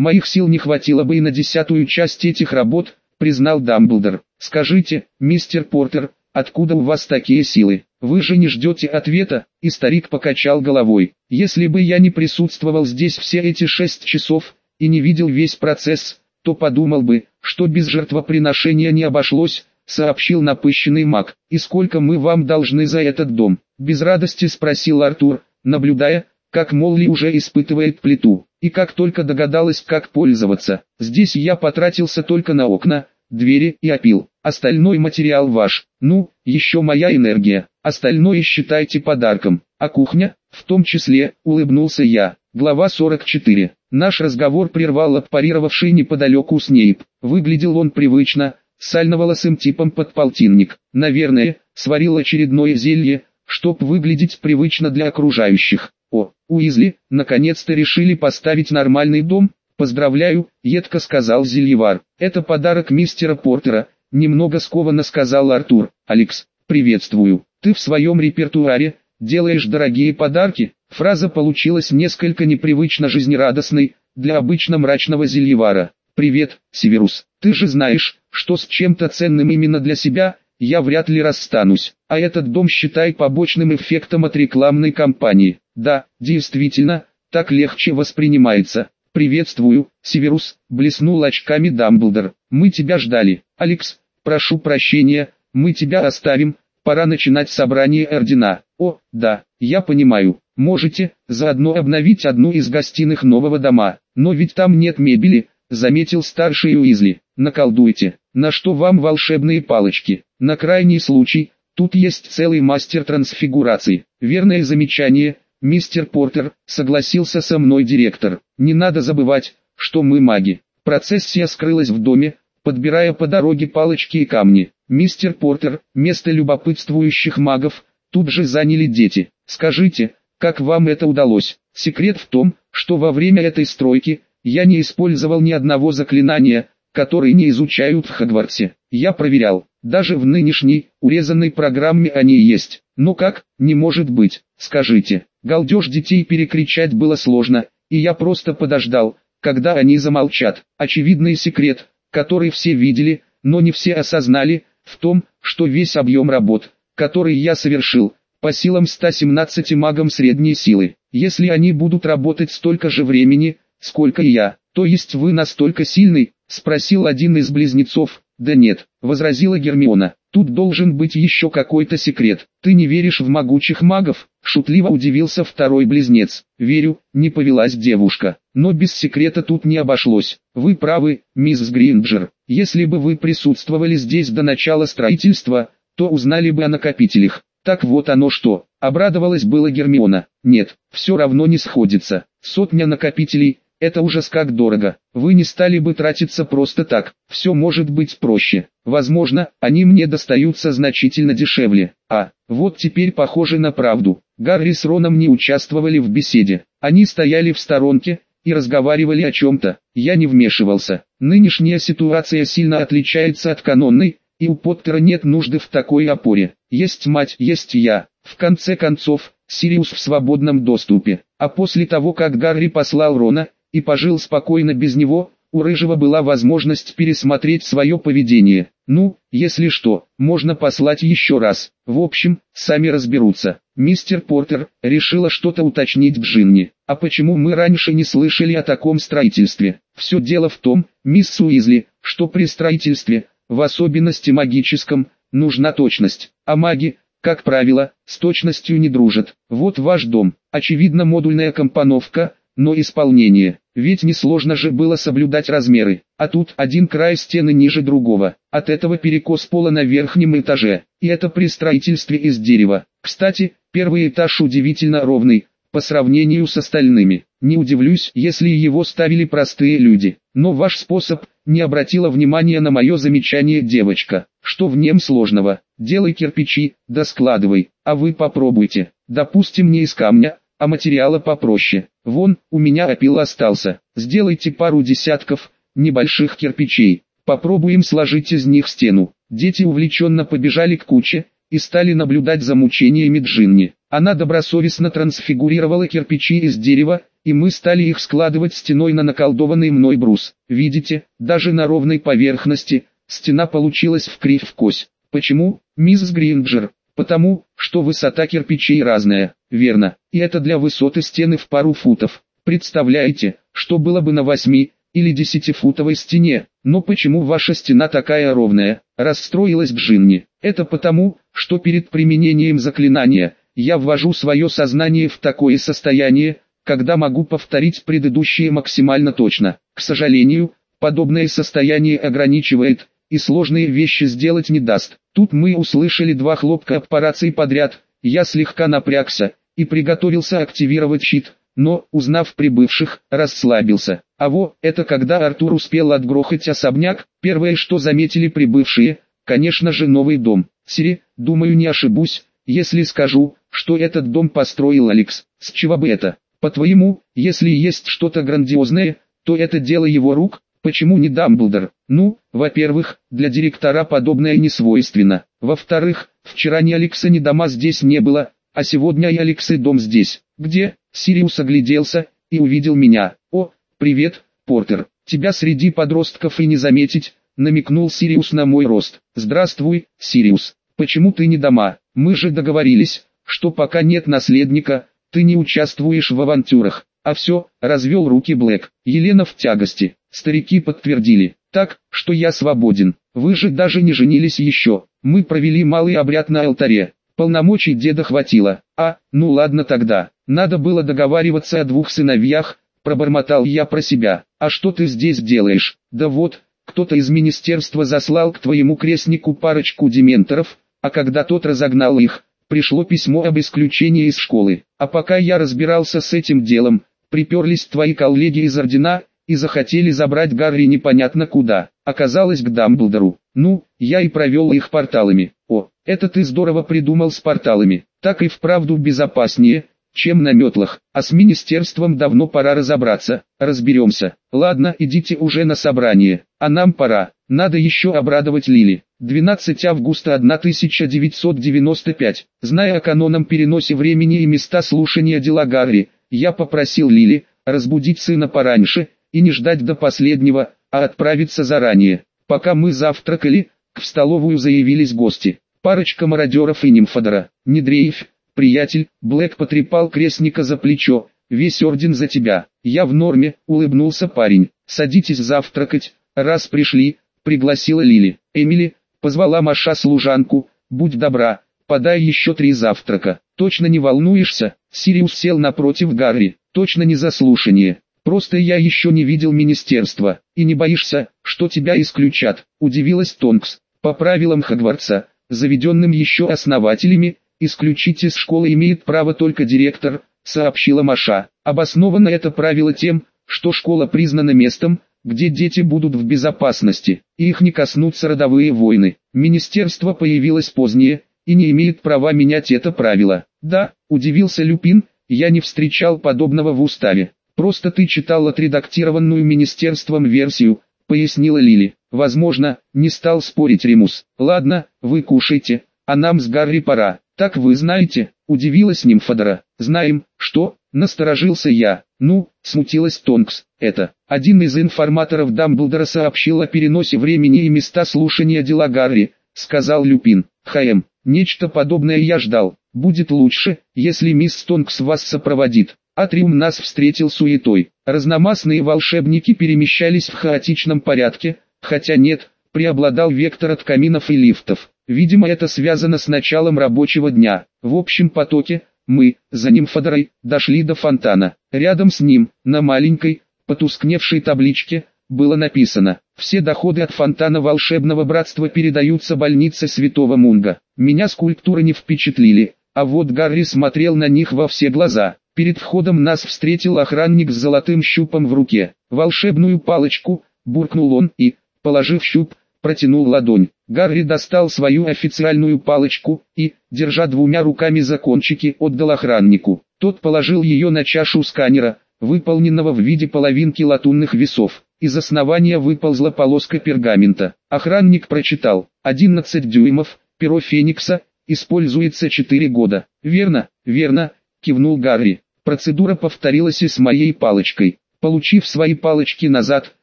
Моих сил не хватило бы и на десятую часть этих работ, признал Дамблдор. Скажите, мистер Портер, откуда у вас такие силы? Вы же не ждете ответа, и старик покачал головой. Если бы я не присутствовал здесь все эти шесть часов, и не видел весь процесс, то подумал бы, что без жертвоприношения не обошлось, сообщил напыщенный маг. «И сколько мы вам должны за этот дом?» Без радости спросил Артур, наблюдая, как Молли уже испытывает плиту, и как только догадалась, как пользоваться. Здесь я потратился только на окна, двери и опил. Остальной материал ваш. Ну, еще моя энергия. Остальное считайте подарком. А кухня, в том числе, улыбнулся я. Глава 44. Наш разговор прервал отпарировавший неподалеку Снейп. Выглядел он привычно, сальноволосым типом под полтинник. Наверное, сварил очередное зелье, чтоб выглядеть привычно для окружающих. О, Уизли, наконец-то решили поставить нормальный дом, поздравляю, едко сказал Зельевар. Это подарок мистера Портера, немного скованно сказал Артур. Алекс, приветствую, ты в своем репертуаре, делаешь дорогие подарки? Фраза получилась несколько непривычно жизнерадостной, для обычно мрачного Зельевара. «Привет, Северус, ты же знаешь, что с чем-то ценным именно для себя, я вряд ли расстанусь, а этот дом считай побочным эффектом от рекламной кампании. Да, действительно, так легче воспринимается. Приветствую, Северус, блеснул очками Дамблдор. Мы тебя ждали. Алекс, прошу прощения, мы тебя оставим, пора начинать собрание ордена. О, да, я понимаю, можете, заодно обновить одну из гостиных нового дома, но ведь там нет мебели, заметил старший Уизли. Наколдуйте, на что вам волшебные палочки, на крайний случай, тут есть целый мастер трансфигурации. Верное замечание, мистер Портер, согласился со мной директор. Не надо забывать, что мы маги. Процессия скрылась в доме, подбирая по дороге палочки и камни. Мистер Портер, место любопытствующих магов, тут же заняли дети. Скажите, как вам это удалось? Секрет в том, что во время этой стройки, я не использовал ни одного заклинания, которые не изучают в Хогвартсе. Я проверял, даже в нынешней, урезанной программе они есть. Но как, не может быть, скажите. Галдеж детей перекричать было сложно, и я просто подождал, когда они замолчат. Очевидный секрет, который все видели, но не все осознали, в том, что весь объем работ, который я совершил, по силам 117 магам средней силы. Если они будут работать столько же времени, сколько и я, то есть вы настолько сильный, спросил один из близнецов. Да нет, возразила Гермиона, тут должен быть еще какой-то секрет. Ты не веришь в могучих магов? Шутливо удивился второй близнец. Верю, не повелась девушка. Но без секрета тут не обошлось. Вы правы, мисс Гринджер. Если бы вы присутствовали здесь до начала строительства, то узнали бы о накопителях. Так вот оно что, обрадовалась была Гермиона. Нет, все равно не сходится. Сотня накопителей, это ужас как дорого. Вы не стали бы тратиться просто так. Все может быть проще. Возможно, они мне достаются значительно дешевле. А, вот теперь похоже на правду. Гарри с Роном не участвовали в беседе. Они стояли в сторонке и разговаривали о чем-то. Я не вмешивался. Нынешняя ситуация сильно отличается от канонной, и у Поттера нет нужды в такой опоре. Есть мать, есть я. В конце концов, Сириус в свободном доступе. А после того, как Гарри послал Рона, и пожил спокойно без него, у Рыжего была возможность пересмотреть свое поведение. Ну, если что, можно послать еще раз. В общем, сами разберутся. Мистер Портер решила что-то уточнить Джинни. А почему мы раньше не слышали о таком строительстве? Все дело в том, мисс Суизли, что при строительстве, в особенности магическом, нужна точность. А маги, как правило, с точностью не дружат. Вот ваш дом. Очевидно модульная компоновка – но исполнение, ведь несложно же было соблюдать размеры, а тут один край стены ниже другого, от этого перекос пола на верхнем этаже, и это при строительстве из дерева. Кстати, первый этаж удивительно ровный, по сравнению с остальными. Не удивлюсь, если его ставили простые люди. Но ваш способ, не обратила внимания на мое замечание девочка. Что в нем сложного? Делай кирпичи, да складывай, а вы попробуйте. Допустим не из камня, а материала попроще. Вон, у меня опил остался. Сделайте пару десятков, небольших кирпичей. Попробуем сложить из них стену. Дети увлеченно побежали к куче, и стали наблюдать за мучениями Джинни. Она добросовестно трансфигурировала кирпичи из дерева, и мы стали их складывать стеной на наколдованный мной брус. Видите, даже на ровной поверхности, стена получилась в в кось. Почему, мисс Гринджер? Потому, что высота кирпичей разная, верно, и это для высоты стены в пару футов. Представляете, что было бы на 8 или 10-футовой стене, но почему ваша стена такая ровная, расстроилась Джинни. Это потому, что перед применением заклинания, я ввожу свое сознание в такое состояние, когда могу повторить предыдущее максимально точно. К сожалению, подобное состояние ограничивает, и сложные вещи сделать не даст. Тут мы услышали два хлопка аппарации подряд, я слегка напрягся, и приготовился активировать щит, но, узнав прибывших, расслабился. А во, это когда Артур успел отгрохать особняк, первое что заметили прибывшие, конечно же новый дом. Сири, думаю не ошибусь, если скажу, что этот дом построил Алекс. С чего бы это? По-твоему, если есть что-то грандиозное, то это дело его рук, почему не Дамблдор? Ну, во-первых, для директора подобное не свойственно. Во-вторых, вчера ни Алекса ни дома здесь не было, а сегодня и Алекс и дом здесь. Где? Сириус огляделся и увидел меня. О, привет, Поттер. Тебя среди подростков и не заметить, намекнул Сириус на мой рост. Здравствуй, Сириус. Почему ты не дома? Мы же договорились, что пока нет наследника, ты не участвуешь в авантюрах. А все, развел руки Блэк. Елена в тягости. Старики подтвердили. Так, что я свободен. Вы же даже не женились еще. Мы провели малый обряд на алтаре. Полномочий деда хватило. А, ну ладно тогда. Надо было договариваться о двух сыновьях, пробормотал я про себя. А что ты здесь делаешь? Да вот, кто-то из министерства заслал к твоему крестнику парочку дементоров, а когда тот разогнал их, пришло письмо об исключении из школы. А пока я разбирался с этим делом, приперлись твои коллеги из Ордена, и захотели забрать Гарри непонятно куда. Оказалось к Дамблдору. Ну, я и провел их порталами. О, это ты здорово придумал с порталами. Так и вправду безопаснее, чем на метлах. А с министерством давно пора разобраться. Разберемся. Ладно, идите уже на собрание. А нам пора. Надо еще обрадовать Лили. 12 августа 1995. Зная о канонном переносе времени и места слушания дела Гарри, я попросил Лили разбудить сына пораньше и не ждать до последнего, а отправиться заранее. Пока мы завтракали, в столовую заявились гости. Парочка мародеров и нимфодора. Недреев, приятель, Блэк потрепал крестника за плечо. Весь орден за тебя. Я в норме, улыбнулся парень. Садитесь завтракать, раз пришли, пригласила Лили. Эмили, позвала Маша служанку, будь добра, подай еще три завтрака. Точно не волнуешься? Сириус сел напротив Гарри. Точно не за слушание. Просто я еще не видел министерства, и не боишься, что тебя исключат, удивилась Тонкс. По правилам Хогвартса, заведенным еще основателями, исключить из школы имеет право только директор, сообщила Маша. Обосновано это правило тем, что школа признана местом, где дети будут в безопасности, и их не коснутся родовые войны. Министерство появилось позднее, и не имеет права менять это правило. Да, удивился Люпин, я не встречал подобного в уставе. Просто ты читал отредактированную министерством версию, пояснила Лили. Возможно, не стал спорить Римус. Ладно, вы кушайте, а нам с Гарри пора. Так вы знаете, удивилась Нимфодора. Знаем, что, насторожился я. Ну, смутилась Тонкс. Это, один из информаторов Дамблдора сообщил о переносе времени и места слушания дела Гарри, сказал Люпин. Хаем, нечто подобное я ждал. Будет лучше, если мисс Тонкс вас сопроводит. Атриум нас встретил суетой. Разномастные волшебники перемещались в хаотичном порядке, хотя нет, преобладал вектор от каминов и лифтов. Видимо это связано с началом рабочего дня. В общем потоке, мы, за ним Фодорой, дошли до фонтана. Рядом с ним, на маленькой, потускневшей табличке, было написано «Все доходы от фонтана волшебного братства передаются больнице Святого Мунга». Меня скульптуры не впечатлили, а вот Гарри смотрел на них во все глаза. Перед входом нас встретил охранник с золотым щупом в руке. «Волшебную палочку», — буркнул он и, положив щуп, протянул ладонь. Гарри достал свою официальную палочку и, держа двумя руками за кончики, отдал охраннику. Тот положил ее на чашу сканера, выполненного в виде половинки латунных весов. Из основания выползла полоска пергамента. Охранник прочитал 11 дюймов, перо Феникса, используется 4 года. Верно, верно, кивнул Гарри. Процедура повторилась и с моей палочкой. Получив свои палочки назад,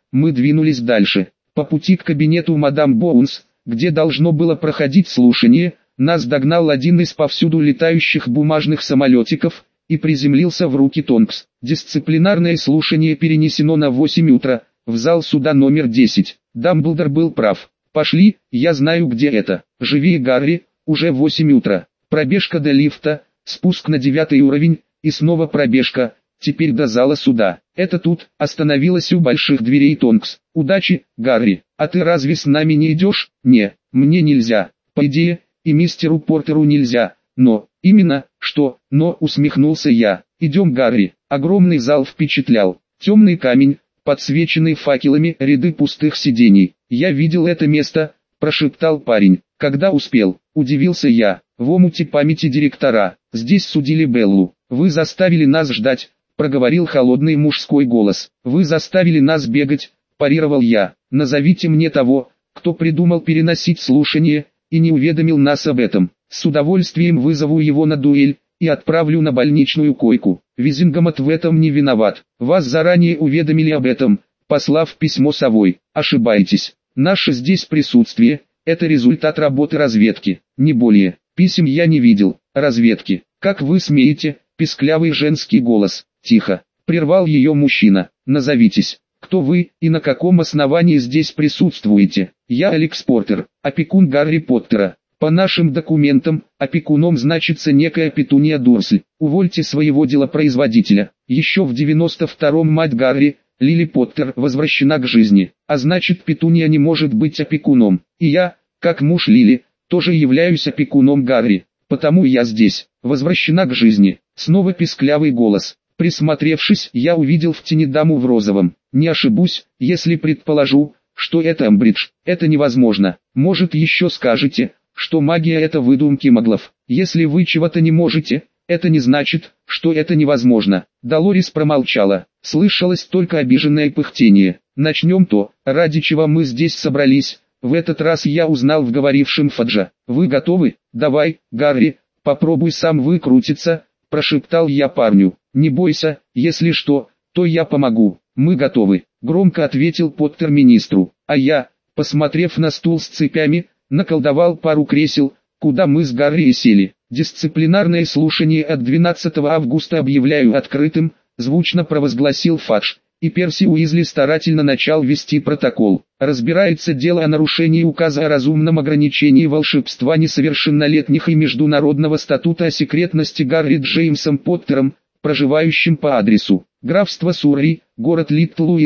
мы двинулись дальше. По пути к кабинету мадам Боунс, где должно было проходить слушание, нас догнал один из повсюду летающих бумажных самолетиков и приземлился в руки Тонкс. Дисциплинарное слушание перенесено на 8 утра, в зал суда номер 10. Дамблдор был прав. Пошли, я знаю где это. Живи, Гарри, уже 8 утра. Пробежка до лифта, спуск на девятый уровень, и снова пробежка, теперь до зала суда. Это тут, остановилась у больших дверей Тонкс. Удачи, Гарри. А ты разве с нами не идешь? Не, мне нельзя. По идее, и мистеру Портеру нельзя. Но, именно, что, но усмехнулся я. Идем, Гарри. Огромный зал впечатлял. Темный камень, подсвеченный факелами, ряды пустых сидений. Я видел это место, прошептал парень. Когда успел, удивился я. В омуте памяти директора. Здесь судили Беллу. Вы заставили нас ждать, проговорил холодный мужской голос. Вы заставили нас бегать, парировал я. Назовите мне того, кто придумал переносить слушание, и не уведомил нас об этом. С удовольствием вызову его на дуэль, и отправлю на больничную койку. Визингомот в этом не виноват. Вас заранее уведомили об этом, послав письмо совой. Ошибаетесь. Наше здесь присутствие – это результат работы разведки, не более. Писем я не видел. Разведки. Как вы смеете? Писклявый женский голос. Тихо. Прервал ее мужчина. Назовитесь. Кто вы и на каком основании здесь присутствуете? Я Алекс Портер, опекун Гарри Поттера. По нашим документам, опекуном значится некая Петуния Дурсль. Увольте своего делопроизводителя. Еще в 92-м мать Гарри, Лили Поттер, возвращена к жизни. А значит Петуния не может быть опекуном. И я, как муж Лили, тоже являюсь опекуном Гарри. Потому я здесь, возвращена к жизни. Снова писклявый голос. Присмотревшись, я увидел в тени даму в розовом. Не ошибусь, если предположу, что это Амбридж. Это невозможно. Может еще скажете, что магия это выдумки маглов. Если вы чего-то не можете, это не значит, что это невозможно. Долорис промолчала. Слышалось только обиженное пыхтение. Начнем то, ради чего мы здесь собрались. В этот раз я узнал в говорившем Фаджа. Вы готовы? Давай, Гарри, попробуй сам выкрутиться, прошептал я парню. Не бойся, если что, то я помогу. Мы готовы, громко ответил Поттер министру. А я, посмотрев на стул с цепями, наколдовал пару кресел, куда мы с Гарри сели. Дисциплинарное слушание от 12 августа объявляю открытым, звучно провозгласил Фадж, и Перси Уизли старательно начал вести протокол. Разбирается дело о нарушении указа о разумном ограничении волшебства несовершеннолетних и Международного статута о секретности Гарри Джеймсом Поттером, проживающим по адресу графство Сурри, город Литл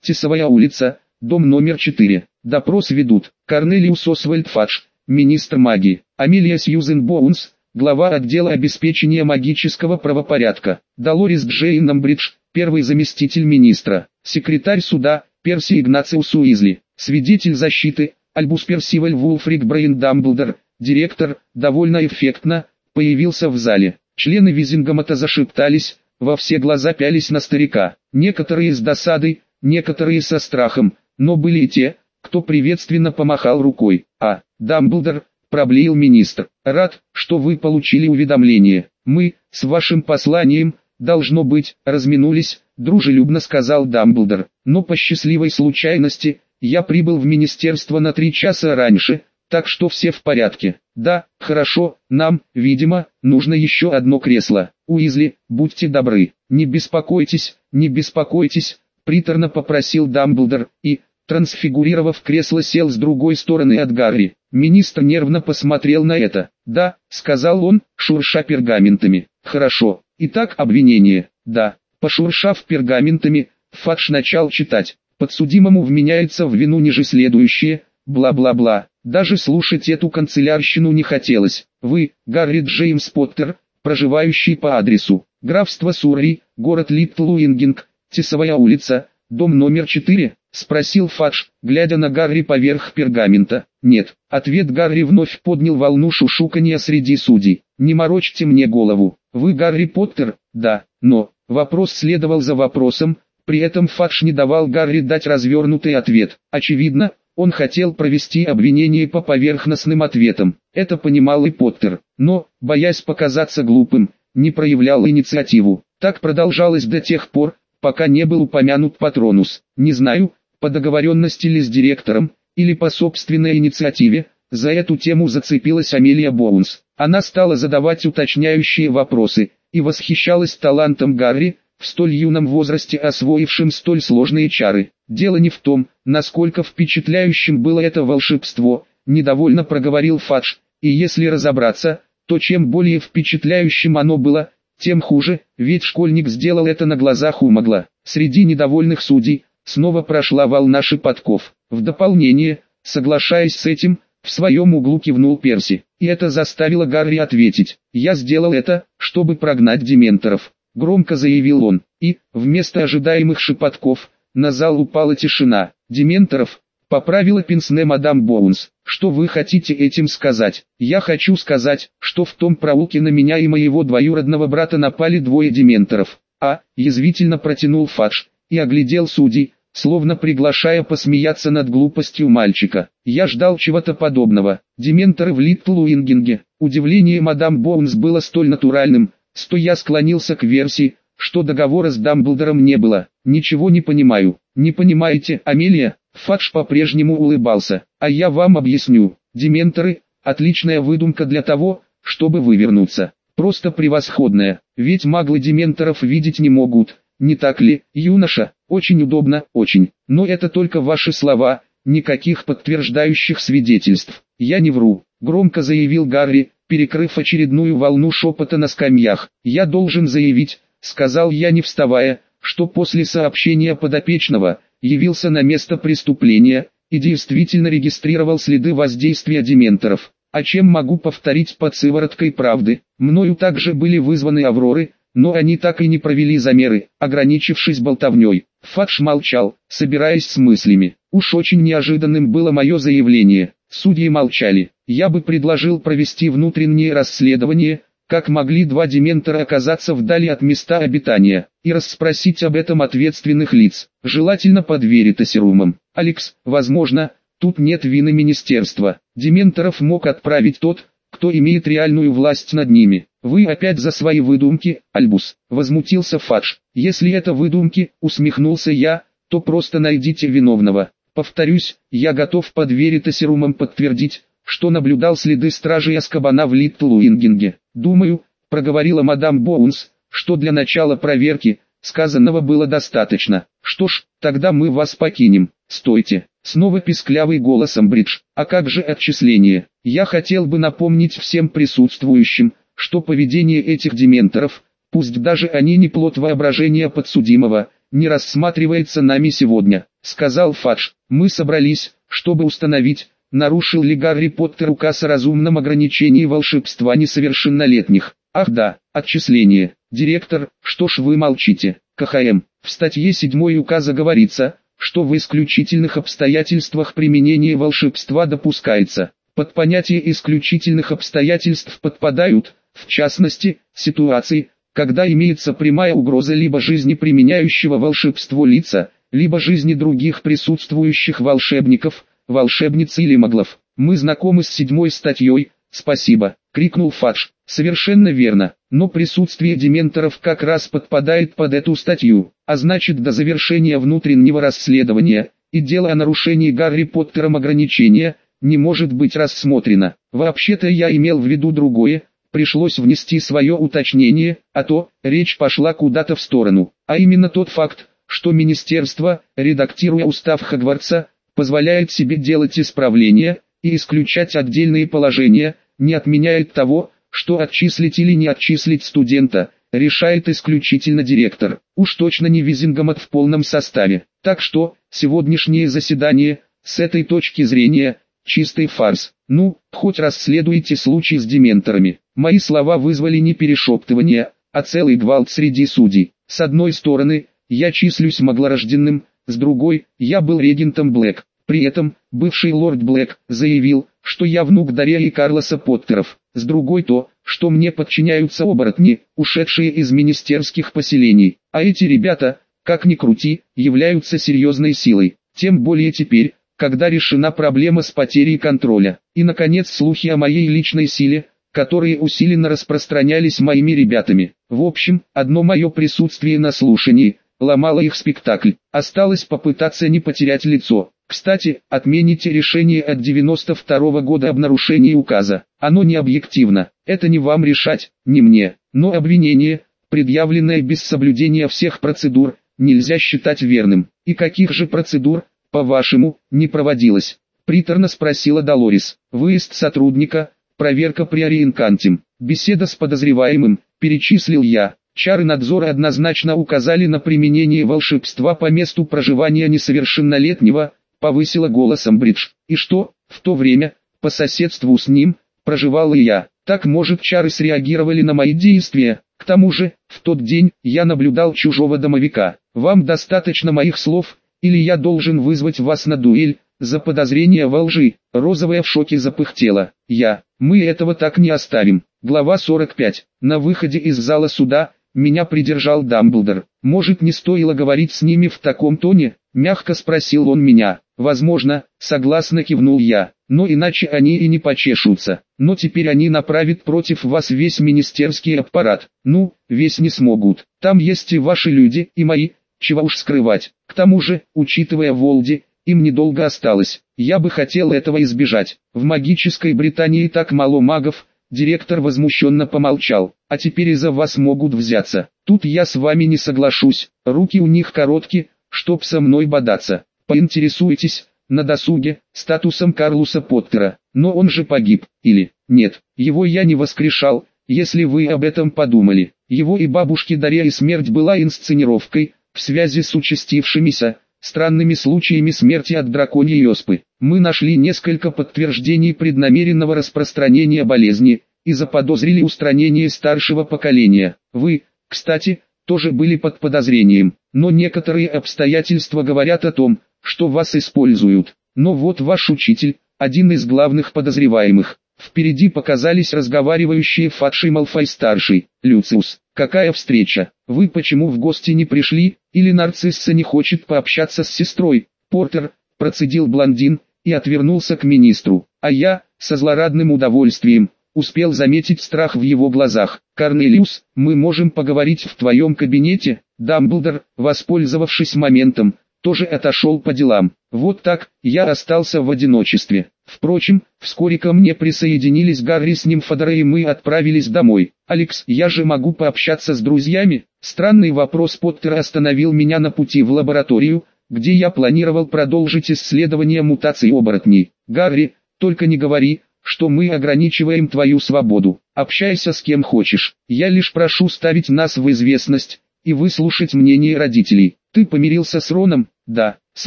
Тесовая улица, дом номер 4. Допрос ведут Корнелиус Освальд Фадж, министр магии, Амелия Сьюзен Боунс, глава отдела обеспечения магического правопорядка, Долорис Джейн Амбридж, первый заместитель министра, секретарь суда, Перси Игнациус Уизли, свидетель защиты, Альбус Персиваль Вулфрик Брейн Дамблдор, директор, довольно эффектно, появился в зале. Члены Визингомата зашептались, во все глаза пялись на старика, некоторые с досадой, некоторые со страхом, но были и те, кто приветственно помахал рукой. «А, Дамблдор», — проблеял министр, — «рад, что вы получили уведомление. Мы, с вашим посланием, должно быть, разминулись», — дружелюбно сказал Дамблдор. «Но по счастливой случайности, я прибыл в министерство на три часа раньше, так что все в порядке. Да, хорошо, нам, видимо, нужно еще одно кресло. Уизли, будьте добры, не беспокойтесь, не беспокойтесь», — приторно попросил Дамблдор, и, трансфигурировав кресло сел с другой стороны от Гарри. Министр нервно посмотрел на это. «Да», — сказал он, шурша пергаментами. «Хорошо. Итак, обвинение. Да». Пошуршав пергаментами, Фадж начал читать. Подсудимому вменяется в вину ниже следующее, бла-бла-бла. Даже слушать эту канцелярщину не хотелось. Вы, Гарри Джеймс Поттер, проживающий по адресу, графство Сурри, город Литл Уингинг, Тесовая улица, дом номер 4, Спросил Фадж, глядя на Гарри поверх пергамента. Нет. Ответ Гарри вновь поднял волну шушуканья среди судей. Не морочьте мне голову. Вы Гарри Поттер? Да. Но, вопрос следовал за вопросом, при этом Фадж не давал Гарри дать развернутый ответ. Очевидно, Он хотел провести обвинение по поверхностным ответам. Это понимал и Поттер, но, боясь показаться глупым, не проявлял инициативу. Так продолжалось до тех пор, пока не был упомянут Патронус. Не знаю, по договоренности ли с директором, или по собственной инициативе, за эту тему зацепилась Амелия Боунс. Она стала задавать уточняющие вопросы, и восхищалась талантом Гарри, в столь юном возрасте освоившим столь сложные чары. Дело не в том, насколько впечатляющим было это волшебство, недовольно проговорил Фадж, и если разобраться, то чем более впечатляющим оно было, тем хуже, ведь школьник сделал это на глазах у Могла. Среди недовольных судей, снова прошла волна шепотков. В дополнение, соглашаясь с этим, в своем углу кивнул Перси, и это заставило Гарри ответить. «Я сделал это, чтобы прогнать дементоров», — громко заявил он, и, вместо ожидаемых шепотков, на зал упала тишина. «Дементоров», — поправила пенсне мадам Боунс, — «что вы хотите этим сказать?» «Я хочу сказать, что в том проулке на меня и моего двоюродного брата напали двое дементоров». «А», — язвительно протянул Фадж, и оглядел судей, словно приглашая посмеяться над глупостью мальчика. Я ждал чего-то подобного. Дементоры в Литл Уингинге. Удивление мадам Боунс было столь натуральным, что я склонился к версии, что договора с Дамблдором не было. Ничего не понимаю. Не понимаете, Амелия? Фадж по-прежнему улыбался. А я вам объясню. Дементоры – отличная выдумка для того, чтобы вывернуться. Просто превосходная. Ведь маглы дементоров видеть не могут. Не так ли, юноша? Очень удобно, очень. Но это только ваши слова, никаких подтверждающих свидетельств. Я не вру, громко заявил Гарри, перекрыв очередную волну шепота на скамьях. Я должен заявить, сказал я не вставая, что после сообщения подопечного, явился на место преступления, и действительно регистрировал следы воздействия дементоров. А чем могу повторить под сывороткой правды? Мною также были вызваны Авроры, но они так и не провели замеры, ограничившись болтовней. Фадж молчал, собираясь с мыслями. Уж очень неожиданным было мое заявление. Судьи молчали. Я бы предложил провести внутреннее расследование, как могли два дементора оказаться вдали от места обитания, и расспросить об этом ответственных лиц, желательно под веритасерумом. Алекс, возможно, тут нет вины министерства. Дементоров мог отправить тот, кто имеет реальную власть над ними. «Вы опять за свои выдумки, Альбус», — возмутился Фадж. «Если это выдумки», — усмехнулся я, — «то просто найдите виновного. Повторюсь, я готов под веритасерумом подтвердить, что наблюдал следы стражей Азкабана в Литтл-Уингинге. Думаю, — проговорила мадам Боунс, — что для начала проверки, сказанного было достаточно. Что ж, тогда мы вас покинем. Стойте. Снова писклявый голос Амбридж. А как же отчисление? Я хотел бы напомнить всем присутствующим, что поведение этих дементоров, пусть даже они не плод воображения подсудимого, не рассматривается нами сегодня, сказал Фадж. Мы собрались, чтобы установить, нарушил ли Гарри Поттер указ о разумном ограничении волшебства несовершеннолетних. Ах да, отчисление. Директор, что ж вы молчите? КХМ. В статье 7 указа говорится, что в исключительных обстоятельствах применение волшебства допускается. Под понятие исключительных обстоятельств подпадают, в частности, ситуации, когда имеется прямая угроза либо жизни применяющего волшебство лица, либо жизни других присутствующих волшебников, волшебниц или маглов. Мы знакомы с седьмой статьей, спасибо, крикнул Фадж. Совершенно верно, но присутствие дементоров как раз подпадает под эту статью, а значит до завершения внутреннего расследования, и дело о нарушении Гарри Поттером ограничения, не может быть рассмотрено. Вообще-то я имел в виду другое, пришлось внести свое уточнение, а то, речь пошла куда-то в сторону. А именно тот факт, что министерство, редактируя устав Хагвартса, позволяет себе делать исправления и исключать отдельные положения, не отменяет того, что отчислить или не отчислить студента, решает исключительно директор. Уж точно не Визингомат в полном составе. Так что, сегодняшнее заседание, с этой точки зрения, чистый фарс. Ну, хоть расследуйте случай с дементорами. Мои слова вызвали не перешептывание, а целый гвалт среди судей. С одной стороны, я числюсь маглорожденным, с другой, я был регентом Блэк. При этом, бывший лорд Блэк заявил, что я внук Дарья Карлоса Поттеров. С другой то, что мне подчиняются оборотни, ушедшие из министерских поселений. А эти ребята, как ни крути, являются серьезной силой. Тем более теперь, когда решена проблема с потерей контроля. И наконец слухи о моей личной силе, которые усиленно распространялись моими ребятами. В общем, одно мое присутствие на слушании, ломало их спектакль. Осталось попытаться не потерять лицо. Кстати, отмените решение от 92 -го года об нарушении указа. Оно не объективно. Это не вам решать, не мне. Но обвинение, предъявленное без соблюдения всех процедур, нельзя считать верным. И каких же процедур, по-вашему, не проводилось? Приторно спросила Долорис. Выезд сотрудника, проверка при ориентантем, беседа с подозреваемым, перечислил я. Чары надзора однозначно указали на применение волшебства по месту проживания несовершеннолетнего, повысила голосом Бридж. И что, в то время, по соседству с ним, проживал и я. Так может чары среагировали на мои действия. К тому же, в тот день, я наблюдал чужого домовика. Вам достаточно моих слов, или я должен вызвать вас на дуэль, за подозрение во лжи. Розовая в шоке запыхтела. Я, мы этого так не оставим. Глава 45. На выходе из зала суда, меня придержал Дамблдор. Может не стоило говорить с ними в таком тоне? Мягко спросил он меня. Возможно, согласно кивнул я, но иначе они и не почешутся. Но теперь они направят против вас весь министерский аппарат. Ну, весь не смогут. Там есть и ваши люди, и мои, чего уж скрывать. К тому же, учитывая Волди, им недолго осталось. Я бы хотел этого избежать. В магической Британии так мало магов, Директор возмущенно помолчал. «А теперь из-за вас могут взяться. Тут я с вами не соглашусь. Руки у них короткие, чтоб со мной бодаться. Поинтересуйтесь, на досуге, статусом Карлуса Поттера. Но он же погиб. Или, нет, его я не воскрешал, если вы об этом подумали. Его и бабушки Дарья и смерть была инсценировкой, в связи с участившимися, странными случаями смерти от драконьей оспы. Мы нашли несколько подтверждений преднамеренного распространения болезни и заподозрили устранение старшего поколения. Вы, кстати, тоже были под подозрением, но некоторые обстоятельства говорят о том, что вас используют. Но вот ваш учитель, один из главных подозреваемых. Впереди показались разговаривающие Фадши Малфой-старший, Люциус. Какая встреча? Вы почему в гости не пришли? Или нарцисса не хочет пообщаться с сестрой? Портер, процедил блондин, и отвернулся к министру. А я, со злорадным удовольствием, успел заметить страх в его глазах. «Корнелиус, мы можем поговорить в твоем кабинете?» Дамблдор, воспользовавшись моментом, тоже отошел по делам. Вот так, я остался в одиночестве. Впрочем, вскоре ко мне присоединились Гарри с Нимфодора и мы отправились домой. «Алекс, я же могу пообщаться с друзьями?» Странный вопрос Поттера остановил меня на пути в лабораторию, где я планировал продолжить исследование мутаций оборотней. «Гарри, только не говори, что мы ограничиваем твою свободу. Общайся с кем хочешь. Я лишь прошу ставить нас в известность и выслушать мнение родителей. Ты помирился с Роном? Да, с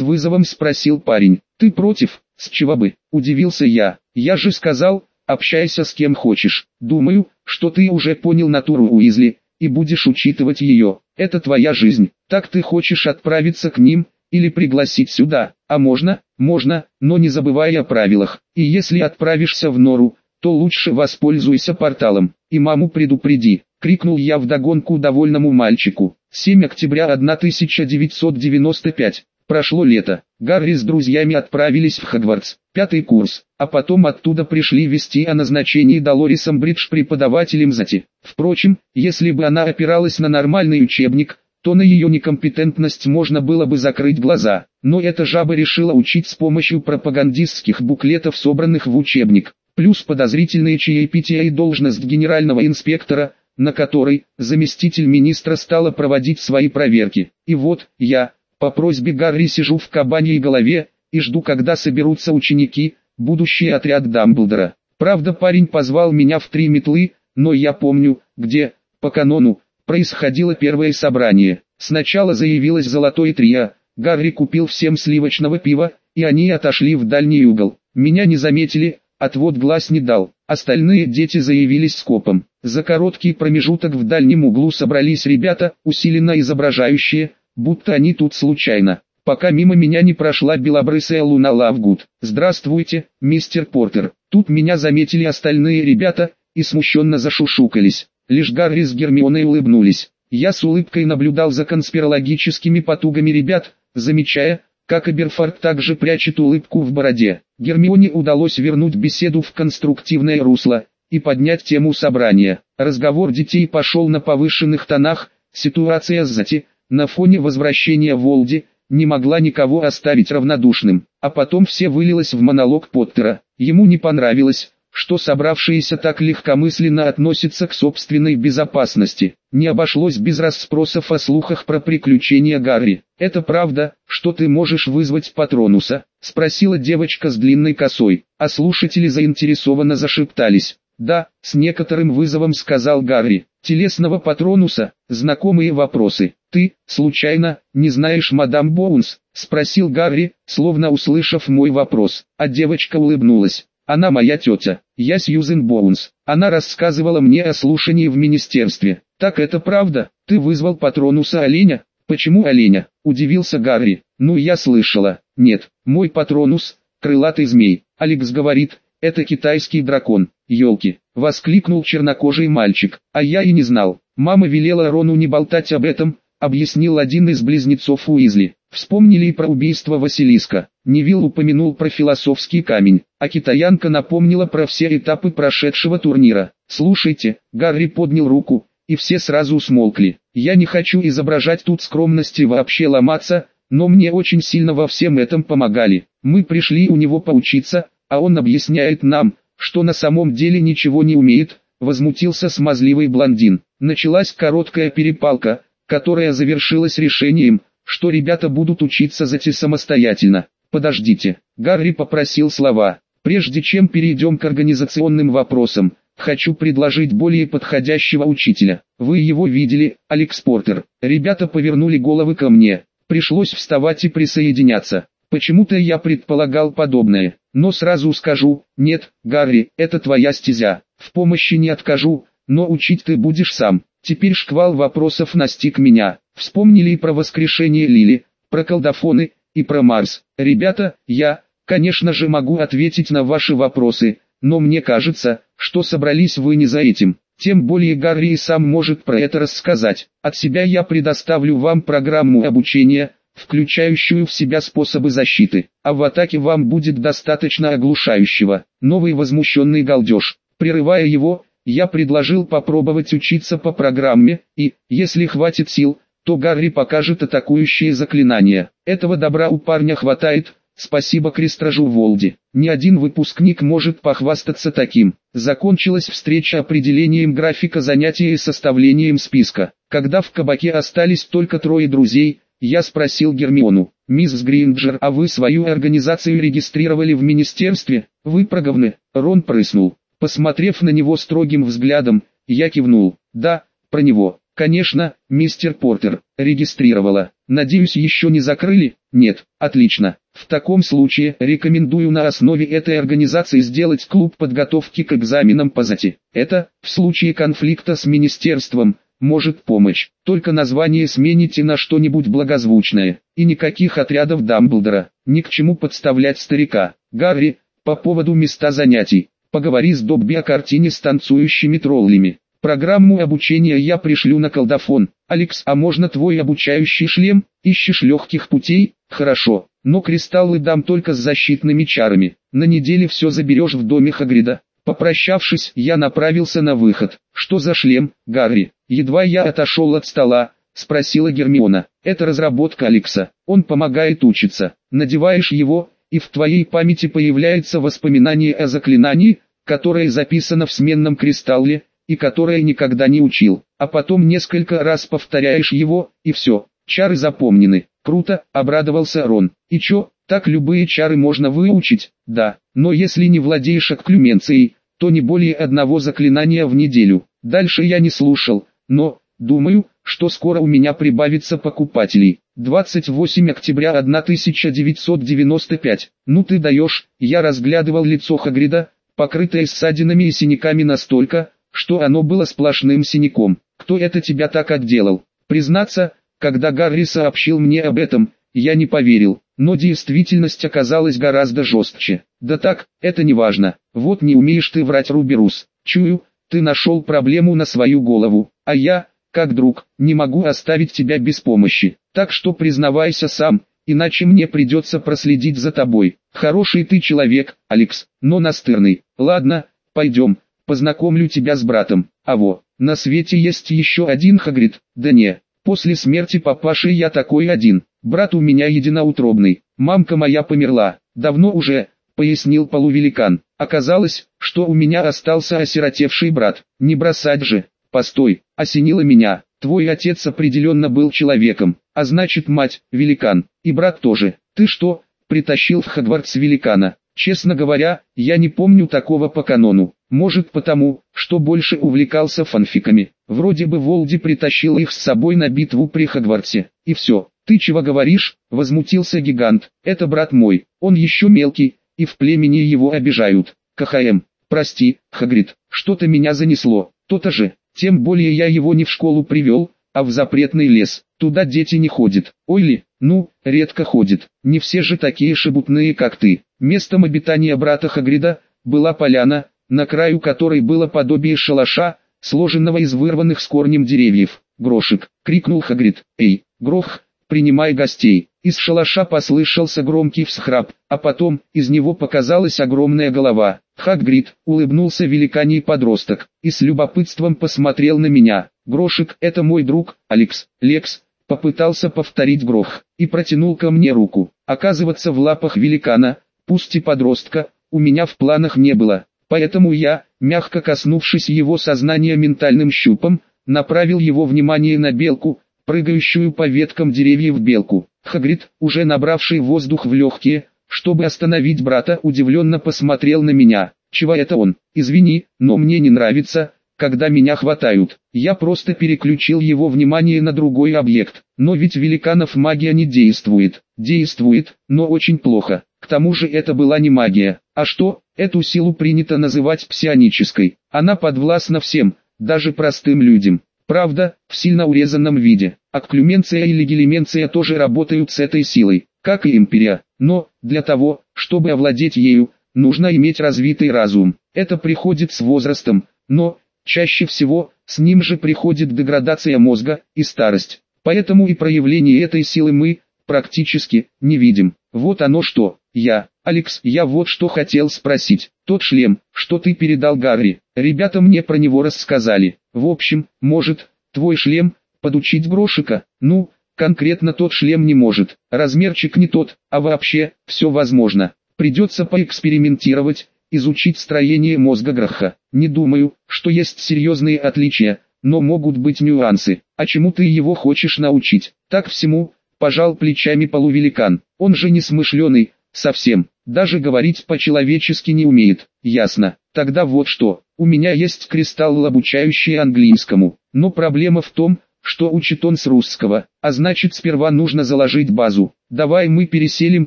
вызовом спросил парень. Ты против? С чего бы? Удивился я. Я же сказал, общайся с кем хочешь. Думаю, что ты уже понял натуру Уизли, и будешь учитывать ее. Это твоя жизнь. Так ты хочешь отправиться к ним, или пригласить сюда. А можно, можно, но не забывай о правилах. И если отправишься в нору, то лучше воспользуйся порталом. И маму предупреди крикнул я вдогонку довольному мальчику. 7 октября 1995. Прошло лето. Гарри с друзьями отправились в Хогвартс, пятый курс, а потом оттуда пришли вести о назначении Долорисом Бридж преподавателем ЗАТИ. Впрочем, если бы она опиралась на нормальный учебник, то на ее некомпетентность можно было бы закрыть глаза. Но эта жаба решила учить с помощью пропагандистских буклетов, собранных в учебник, плюс подозрительные чаепития и должность генерального инспектора – на которой заместитель министра стала проводить свои проверки. И вот, я, по просьбе Гарри сижу в кабаньей голове, и жду когда соберутся ученики, будущий отряд Дамблдора. Правда парень позвал меня в три метлы, но я помню, где, по канону, происходило первое собрание. Сначала заявилось золотое трио, Гарри купил всем сливочного пива, и они отошли в дальний угол. Меня не заметили, отвод глаз не дал. Остальные дети заявились скопом. За короткий промежуток в дальнем углу собрались ребята, усиленно изображающие, будто они тут случайно. Пока мимо меня не прошла белобрысая луна Лавгуд. «Здравствуйте, мистер Портер». Тут меня заметили остальные ребята, и смущенно зашушукались. Лишь Гарри с Гермионой улыбнулись. Я с улыбкой наблюдал за конспирологическими потугами ребят, замечая, как и Берфорд также прячет улыбку в бороде. Гермионе удалось вернуть беседу в конструктивное русло и поднять тему собрания. Разговор детей пошел на повышенных тонах, ситуация с Зати, на фоне возвращения Волди, не могла никого оставить равнодушным. А потом все вылилось в монолог Поттера. Ему не понравилось, что собравшиеся так легкомысленно относятся к собственной безопасности. Не обошлось без расспросов о слухах про приключения Гарри. «Это правда, что ты можешь вызвать Патронуса?» – спросила девочка с длинной косой, а слушатели заинтересованно зашептались. «Да», — с некоторым вызовом сказал Гарри. «Телесного патронуса, знакомые вопросы. Ты, случайно, не знаешь мадам Боунс?» — спросил Гарри, словно услышав мой вопрос. А девочка улыбнулась. Она моя тетя, я Сьюзен Боунс. Она рассказывала мне о слушании в министерстве. Так это правда? Ты вызвал патронуса оленя? Почему оленя? Удивился Гарри. Ну я слышала. Нет, мой патронус, крылатый змей. Алекс говорит, это китайский дракон. Ёлки, воскликнул чернокожий мальчик. А я и не знал. Мама велела Рону не болтать об этом, объяснил один из близнецов Уизли. Вспомнили и про убийство Василиска. Невил упомянул про философский камень, а китаянка напомнила про все этапы прошедшего турнира. «Слушайте», Гарри поднял руку, и все сразу смолкли. «Я не хочу изображать тут скромность и вообще ломаться, но мне очень сильно во всем этом помогали. Мы пришли у него поучиться, а он объясняет нам, что на самом деле ничего не умеет», возмутился смазливый блондин. Началась короткая перепалка, которая завершилась решением – что ребята будут учиться зати самостоятельно. Подождите, Гарри попросил слова. Прежде чем перейдем к организационным вопросам, хочу предложить более подходящего учителя. Вы его видели, Алекс Портер. Ребята повернули головы ко мне. Пришлось вставать и присоединяться. Почему-то я предполагал подобное. Но сразу скажу, нет, Гарри, это твоя стезя. В помощи не откажу, но учить ты будешь сам. Теперь шквал вопросов настиг меня. Вспомнили и про воскрешение Лили, про колдофоны, и про Марс. Ребята, я, конечно же могу ответить на ваши вопросы, но мне кажется, что собрались вы не за этим. Тем более Гарри и сам может про это рассказать. От себя я предоставлю вам программу обучения, включающую в себя способы защиты, а в атаке вам будет достаточно оглушающего. Новый возмущенный галдеж. Прерывая его, я предложил попробовать учиться по программе, и, если хватит сил, то Гарри покажет атакующие заклинания. Этого добра у парня хватает, спасибо крестражу Волди. Ни один выпускник может похвастаться таким. Закончилась встреча определением графика занятия и составлением списка. Когда в кабаке остались только трое друзей, я спросил Гермиону, «Мисс Гринджер, а вы свою организацию регистрировали в министерстве?» «Вы проговны», — Рон прыснул. Посмотрев на него строгим взглядом, я кивнул, «Да, про него». Конечно, мистер Портер, регистрировала. Надеюсь еще не закрыли? Нет, отлично. В таком случае рекомендую на основе этой организации сделать клуб подготовки к экзаменам по ЗАТИ. Это, в случае конфликта с министерством, может помочь. Только название смените на что-нибудь благозвучное. И никаких отрядов Дамблдора. Ни к чему подставлять старика. Гарри, по поводу места занятий. Поговори с Добби о картине с танцующими троллями. Программу обучения я пришлю на колдофон. Алекс, а можно твой обучающий шлем? Ищешь легких путей? Хорошо, но кристаллы дам только с защитными чарами. На неделе все заберешь в доме Хагрида. Попрощавшись, я направился на выход. Что за шлем, Гарри? Едва я отошел от стола, спросила Гермиона. Это разработка Алекса. Он помогает учиться. Надеваешь его, и в твоей памяти появляется воспоминание о заклинании, которое записано в сменном кристалле, и которое никогда не учил, а потом несколько раз повторяешь его, и все, чары запомнены. Круто, обрадовался Рон. И чё, так любые чары можно выучить? Да, но если не владеешь акклюменцией, то не более одного заклинания в неделю. Дальше я не слушал, но, думаю, что скоро у меня прибавится покупателей. 28 октября 1995. Ну ты даешь, я разглядывал лицо Хагрида, покрытое ссадинами и синяками настолько, что оно было сплошным синяком. Кто это тебя так отделал? Признаться, когда Гарри сообщил мне об этом, я не поверил, но действительность оказалась гораздо жестче. Да так, это не важно. Вот не умеешь ты врать, Руберус. Чую, ты нашел проблему на свою голову, а я, как друг, не могу оставить тебя без помощи. Так что признавайся сам, иначе мне придется проследить за тобой. Хороший ты человек, Алекс, но настырный. Ладно, пойдем, познакомлю тебя с братом. А во, на свете есть еще один Хагрид, да не, после смерти папаши я такой один. Брат у меня единоутробный, мамка моя померла, давно уже, пояснил полувеликан. Оказалось, что у меня остался осиротевший брат, не бросать же. Постой, осенило меня, твой отец определенно был человеком, а значит мать, великан, и брат тоже. Ты что, притащил в Хогвартс великана? Честно говоря, я не помню такого по канону. Может потому, что больше увлекался фанфиками. Вроде бы Волди притащил их с собой на битву при Хогвартсе. И все. «Ты чего говоришь?» – возмутился гигант. «Это брат мой, он еще мелкий, и в племени его обижают. КХМ, прости, Хагрид, что-то меня занесло, то-то же, тем более я его не в школу привел, а в запретный лес, туда дети не ходят. Ой ли, ну, редко ходят, не все же такие шебутные, как ты. Местом обитания брата Хагрида была поляна, на краю которой было подобие шалаша, сложенного из вырванных с корнем деревьев. «Грошик!» — крикнул Хагрид. «Эй, Грох, принимай гостей!» Из шалаша послышался громкий всхрап, а потом, из него показалась огромная голова. Хагрид, улыбнулся великаний подросток, и с любопытством посмотрел на меня. Грошик, это мой друг, Алекс, Лекс, попытался повторить Грох, и протянул ко мне руку. Оказываться в лапах великана, пусть и подростка, у меня в планах не было. Поэтому я, мягко коснувшись его сознания ментальным щупом, направил его внимание на белку, прыгающую по веткам деревьев белку. Хагрид, уже набравший воздух в легкие, чтобы остановить брата, удивленно посмотрел на меня. Чего это он? Извини, но мне не нравится, когда меня хватают. Я просто переключил его внимание на другой объект. Но ведь великанов магия не действует. Действует, но очень плохо. К тому же это была не магия. А что? Эту силу принято называть псионической. Она подвластна всем, даже простым людям. Правда, в сильно урезанном виде. Акклюменция или гелименция тоже работают с этой силой, как и империя. Но, для того, чтобы овладеть ею, нужно иметь развитый разум. Это приходит с возрастом, но, чаще всего, с ним же приходит деградация мозга и старость. Поэтому и проявление этой силы мы, практически, не видим. Вот оно что. Я, Алекс, я вот что хотел спросить. Тот шлем, что ты передал Гарри, ребята мне про него рассказали. В общем, может, твой шлем, подучить Грошика? Ну, конкретно тот шлем не может. Размерчик не тот, а вообще, все возможно. Придется поэкспериментировать, изучить строение мозга Граха. Не думаю, что есть серьезные отличия, но могут быть нюансы. А чему ты его хочешь научить? Так всему, пожал плечами полувеликан. Он же не смышленый, совсем, даже говорить по-человечески не умеет. Ясно. Тогда вот что, у меня есть кристалл, обучающий английскому, но проблема в том, что учит он с русского, а значит сперва нужно заложить базу. Давай мы переселим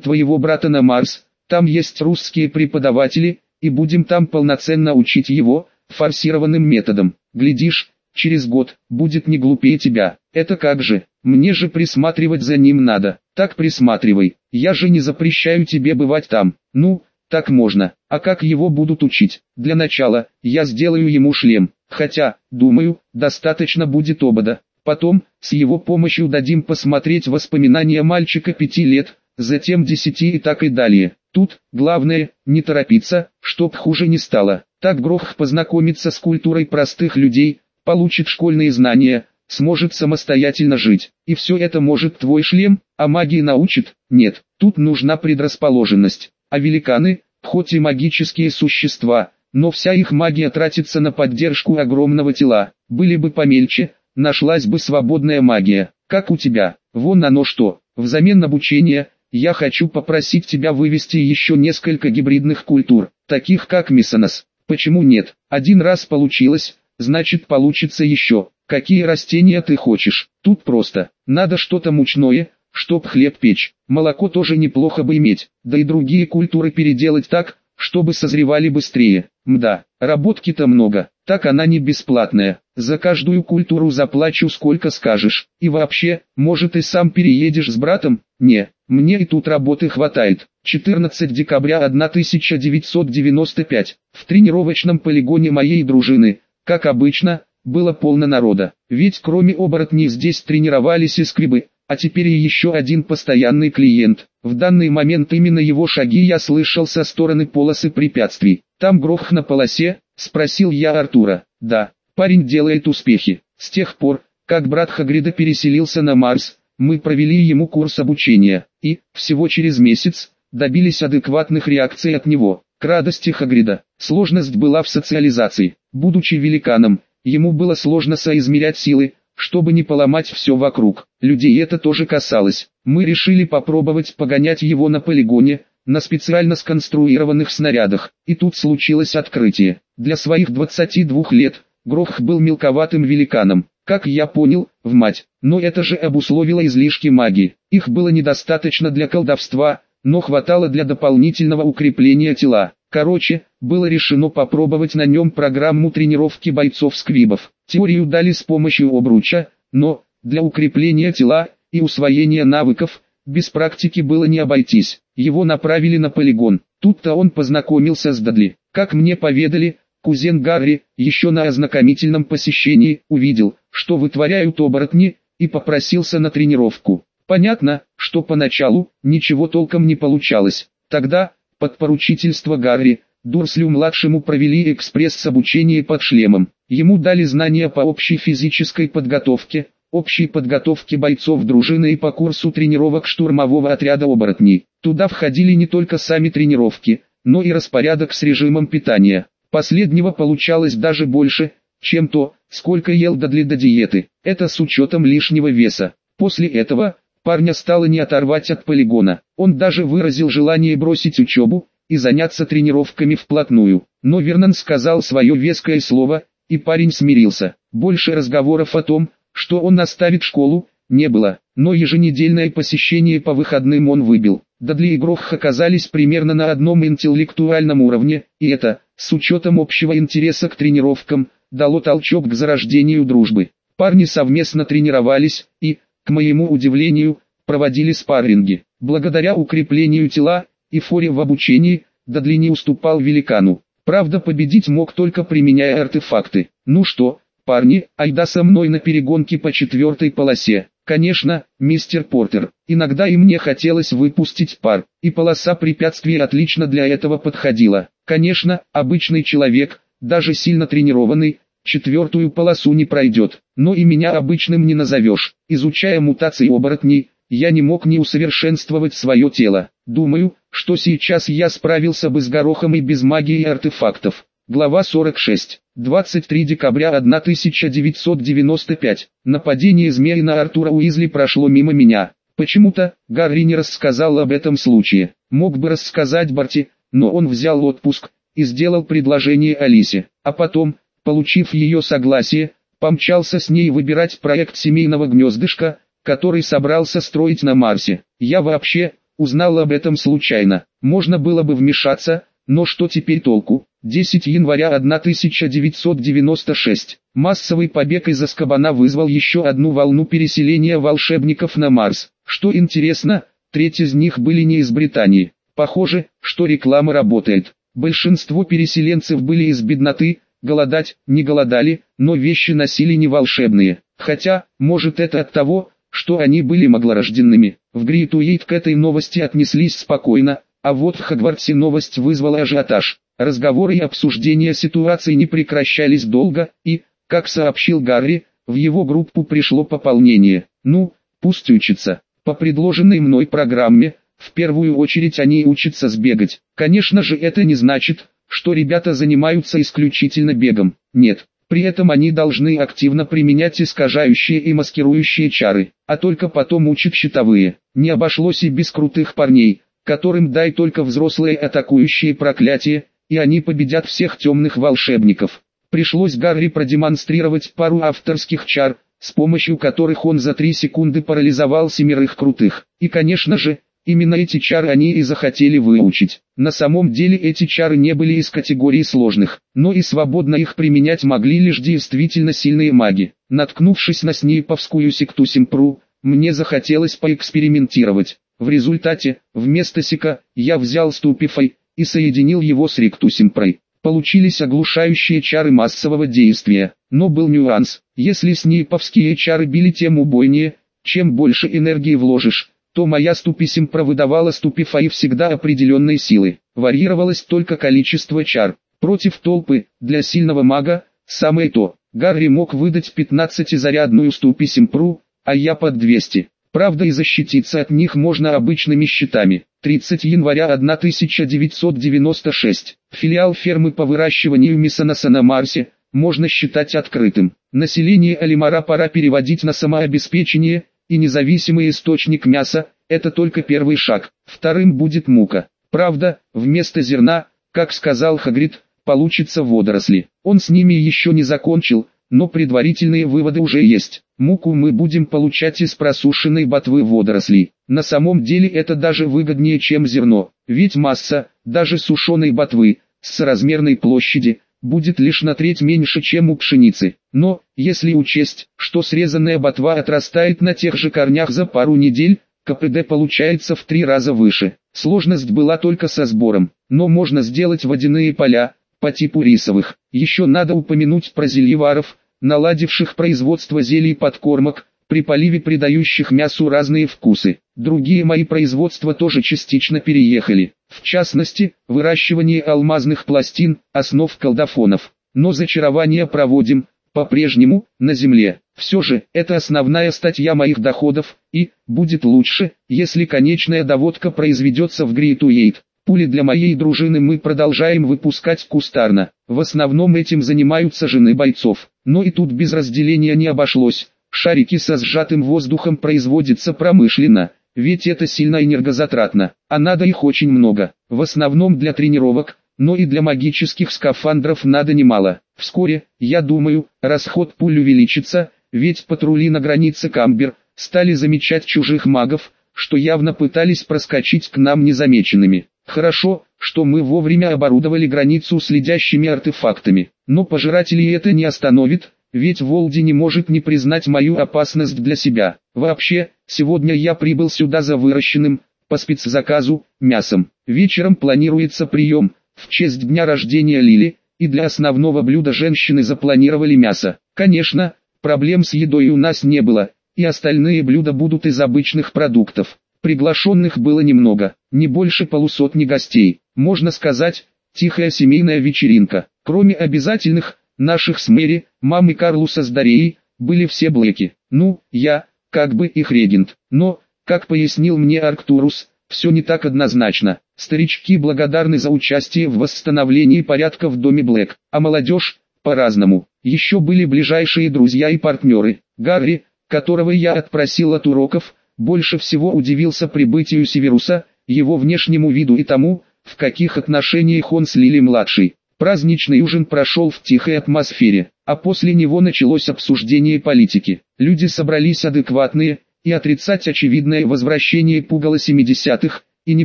твоего брата на Марс, там есть русские преподаватели, и будем там полноценно учить его, форсированным методом. Глядишь, через год, будет не глупее тебя. Это как же, мне же присматривать за ним надо. Так присматривай, я же не запрещаю тебе бывать там. Ну, так можно. А как его будут учить? Для начала, я сделаю ему шлем. Хотя, думаю, достаточно будет обода. Потом, с его помощью дадим посмотреть воспоминания мальчика пяти лет, затем десяти и так и далее. Тут, главное, не торопиться, чтоб хуже не стало. Так Грох познакомится с культурой простых людей, получит школьные знания, сможет самостоятельно жить. И все это может твой шлем, а магии научит? Нет, тут нужна предрасположенность. А великаны, хоть и магические существа, но вся их магия тратится на поддержку огромного тела. Были бы помельче, нашлась бы свободная магия, как у тебя. Вон оно что, взамен обучения, я хочу попросить тебя вывести еще несколько гибридных культур, таких как Мисонос. Почему нет? Один раз получилось, значит получится еще. Какие растения ты хочешь? Тут просто, надо что-то мучное, чтоб хлеб печь. Молоко тоже неплохо бы иметь, да и другие культуры переделать так, чтобы созревали быстрее. Мда, работки-то много, так она не бесплатная. За каждую культуру заплачу сколько скажешь. И вообще, может и сам переедешь с братом? Не, мне и тут работы хватает. 14 декабря 1995. В тренировочном полигоне моей дружины, как обычно, было полно народа. Ведь кроме оборотней здесь тренировались и скрибы, а теперь и еще один постоянный клиент. В данный момент именно его шаги я слышал со стороны полосы препятствий. «Там грох на полосе?» – спросил я Артура. «Да, парень делает успехи. С тех пор, как брат Хагрида переселился на Марс, мы провели ему курс обучения, и, всего через месяц, добились адекватных реакций от него. К радости Хагрида, сложность была в социализации. Будучи великаном, ему было сложно соизмерять силы, чтобы не поломать все вокруг. Людей это тоже касалось. Мы решили попробовать погонять его на полигоне, на специально сконструированных снарядах. И тут случилось открытие. Для своих 22 лет, Грох был мелковатым великаном. Как я понял, в мать. Но это же обусловило излишки магии. Их было недостаточно для колдовства, но хватало для дополнительного укрепления тела. Короче, было решено попробовать на нем программу тренировки бойцов-сквибов. Теорию дали с помощью обруча, но, для укрепления тела и усвоения навыков, без практики было не обойтись. Его направили на полигон. Тут-то он познакомился с Дадли. Как мне поведали, кузен Гарри, еще на ознакомительном посещении, увидел, что вытворяют оборотни, и попросился на тренировку. Понятно, что поначалу ничего толком не получалось. Тогда, под поручительство Гарри, Дурслю-младшему провели экспресс с обучения под шлемом. Ему дали знания по общей физической подготовке, общей подготовке бойцов дружины и по курсу тренировок штурмового отряда оборотней. Туда входили не только сами тренировки, но и распорядок с режимом питания. Последнего получалось даже больше, чем то, сколько ел Дадли до диеты. Это с учетом лишнего веса. После этого, Парня стало не оторвать от полигона. Он даже выразил желание бросить учебу и заняться тренировками вплотную. Но Вернон сказал свое веское слово, и парень смирился. Больше разговоров о том, что он оставит школу, не было, но еженедельное посещение по выходным он выбил. Дадли и Грох оказались примерно на одном интеллектуальном уровне, и это, с учетом общего интереса к тренировкам, дало толчок к зарождению дружбы. Парни совместно тренировались, и, к моему удивлению, проводили спарринги. Благодаря укреплению тела и форе в обучении, Дадли не уступал великану. Правда победить мог только применяя артефакты. Ну что, парни, айда со мной на перегонки по четвертой полосе. Конечно, мистер Портер, иногда и мне хотелось выпустить пар, и полоса препятствий отлично для этого подходила. Конечно, обычный человек, даже сильно тренированный, четвертую полосу не пройдет, но и меня обычным не назовешь. Изучая мутации оборотней, я не мог не усовершенствовать свое тело. Думаю, что сейчас я справился бы с горохом и без магии и артефактов. Глава 46. 23 декабря 1995. Нападение змеи на Артура Уизли прошло мимо меня. Почему-то, Гарри не рассказал об этом случае. Мог бы рассказать Барти, но он взял отпуск и сделал предложение Алисе. А потом, получив ее согласие, помчался с ней выбирать проект семейного гнездышка, который собрался строить на Марсе. Я вообще, узнал об этом случайно. Можно было бы вмешаться, но что теперь толку? 10 января 1996. Массовый побег из Аскабана вызвал еще одну волну переселения волшебников на Марс. Что интересно, треть из них были не из Британии. Похоже, что реклама работает. Большинство переселенцев были из бедноты, Голодать, не голодали, но вещи носили не волшебные. Хотя, может это от того, что они были маглорожденными. В Гритуэйт к этой новости отнеслись спокойно, а вот в Хагвартсе новость вызвала ажиотаж. Разговоры и обсуждения ситуации не прекращались долго, и, как сообщил Гарри, в его группу пришло пополнение. Ну, пусть учится. По предложенной мной программе, в первую очередь они учатся сбегать. Конечно же это не значит, что ребята занимаются исключительно бегом. Нет, при этом они должны активно применять искажающие и маскирующие чары, а только потом учат щитовые. Не обошлось и без крутых парней, которым дай только взрослые атакующие проклятия, и они победят всех темных волшебников. Пришлось Гарри продемонстрировать пару авторских чар, с помощью которых он за три секунды парализовал семерых крутых. И конечно же, Именно эти чары они и захотели выучить. На самом деле эти чары не были из категории сложных, но и свободно их применять могли лишь действительно сильные маги. Наткнувшись на снейповскую секту Симпру, мне захотелось поэкспериментировать. В результате, вместо сика, я взял ступифай и соединил его с ректусимпрой. Получились оглушающие чары массового действия, но был нюанс. Если снейповские чары били тем убойнее, Чем больше энергии вложишь, то моя ступисимпра выдавала ступифаи всегда определенной силы. Варьировалось только количество чар. Против толпы, для сильного мага, самое то. Гарри мог выдать 15-зарядную ступисимпру, а я под 200. Правда и защититься от них можно обычными щитами. 30 января 1996. Филиал фермы по выращиванию мясоноса на Марсе, можно считать открытым. Население Алимара пора переводить на самообеспечение, и независимый источник мяса – это только первый шаг. Вторым будет мука. Правда, вместо зерна, как сказал Хагрид, получится водоросли. Он с ними еще не закончил, но предварительные выводы уже есть. Муку мы будем получать из просушенной ботвы водорослей. На самом деле это даже выгоднее, чем зерно, ведь масса, даже сушеной ботвы, с размерной площади, будет лишь на треть меньше, чем у пшеницы. Но, если учесть, что срезанная ботва отрастает на тех же корнях за пару недель, КПД получается в три раза выше. Сложность была только со сбором, но можно сделать водяные поля, по типу рисовых. Еще надо упомянуть про зельеваров, наладивших производство зелий подкормок, при поливе придающих мясу разные вкусы. Другие мои производства тоже частично переехали, в частности, выращивание алмазных пластин, основ колдофонов. Но зачарование проводим, по-прежнему, на земле. Все же, это основная статья моих доходов, и, будет лучше, если конечная доводка произведется в Грейтуэйт. Пули для моей дружины мы продолжаем выпускать кустарно. В основном этим занимаются жены бойцов. Но и тут без разделения не обошлось. Шарики со сжатым воздухом производятся промышленно, ведь это сильно энергозатратно, а надо их очень много. В основном для тренировок, но и для магических скафандров надо немало. Вскоре, я думаю, расход пуль увеличится, ведь патрули на границе Камбер стали замечать чужих магов, что явно пытались проскочить к нам незамеченными. Хорошо, что мы вовремя оборудовали границу следящими артефактами, но пожирателей это не остановит, ведь Волди не может не признать мою опасность для себя. Вообще, сегодня я прибыл сюда за выращенным, по спецзаказу, мясом. Вечером планируется прием, в честь дня рождения Лили, и для основного блюда женщины запланировали мясо. Конечно, проблем с едой у нас не было, и остальные блюда будут из обычных продуктов. Приглашенных было немного, не больше полусотни гостей. Можно сказать, тихая семейная вечеринка. Кроме обязательных, наших с Мэри, мамы Карлуса с Дареей, были все блэки. Ну, я, как бы их регент. Но, как пояснил мне Арктурус, все не так однозначно. Старички благодарны за участие в восстановлении порядка в доме Блэк, а молодежь, по-разному. Еще были ближайшие друзья и партнеры. Гарри, которого я отпросил от уроков, больше всего удивился прибытию Северуса, его внешнему виду и тому, в каких отношениях он с Лили-младшей. Праздничный ужин прошел в тихой атмосфере, а после него началось обсуждение политики. Люди собрались адекватные, и отрицать очевидное возвращение пугало 70-х, и не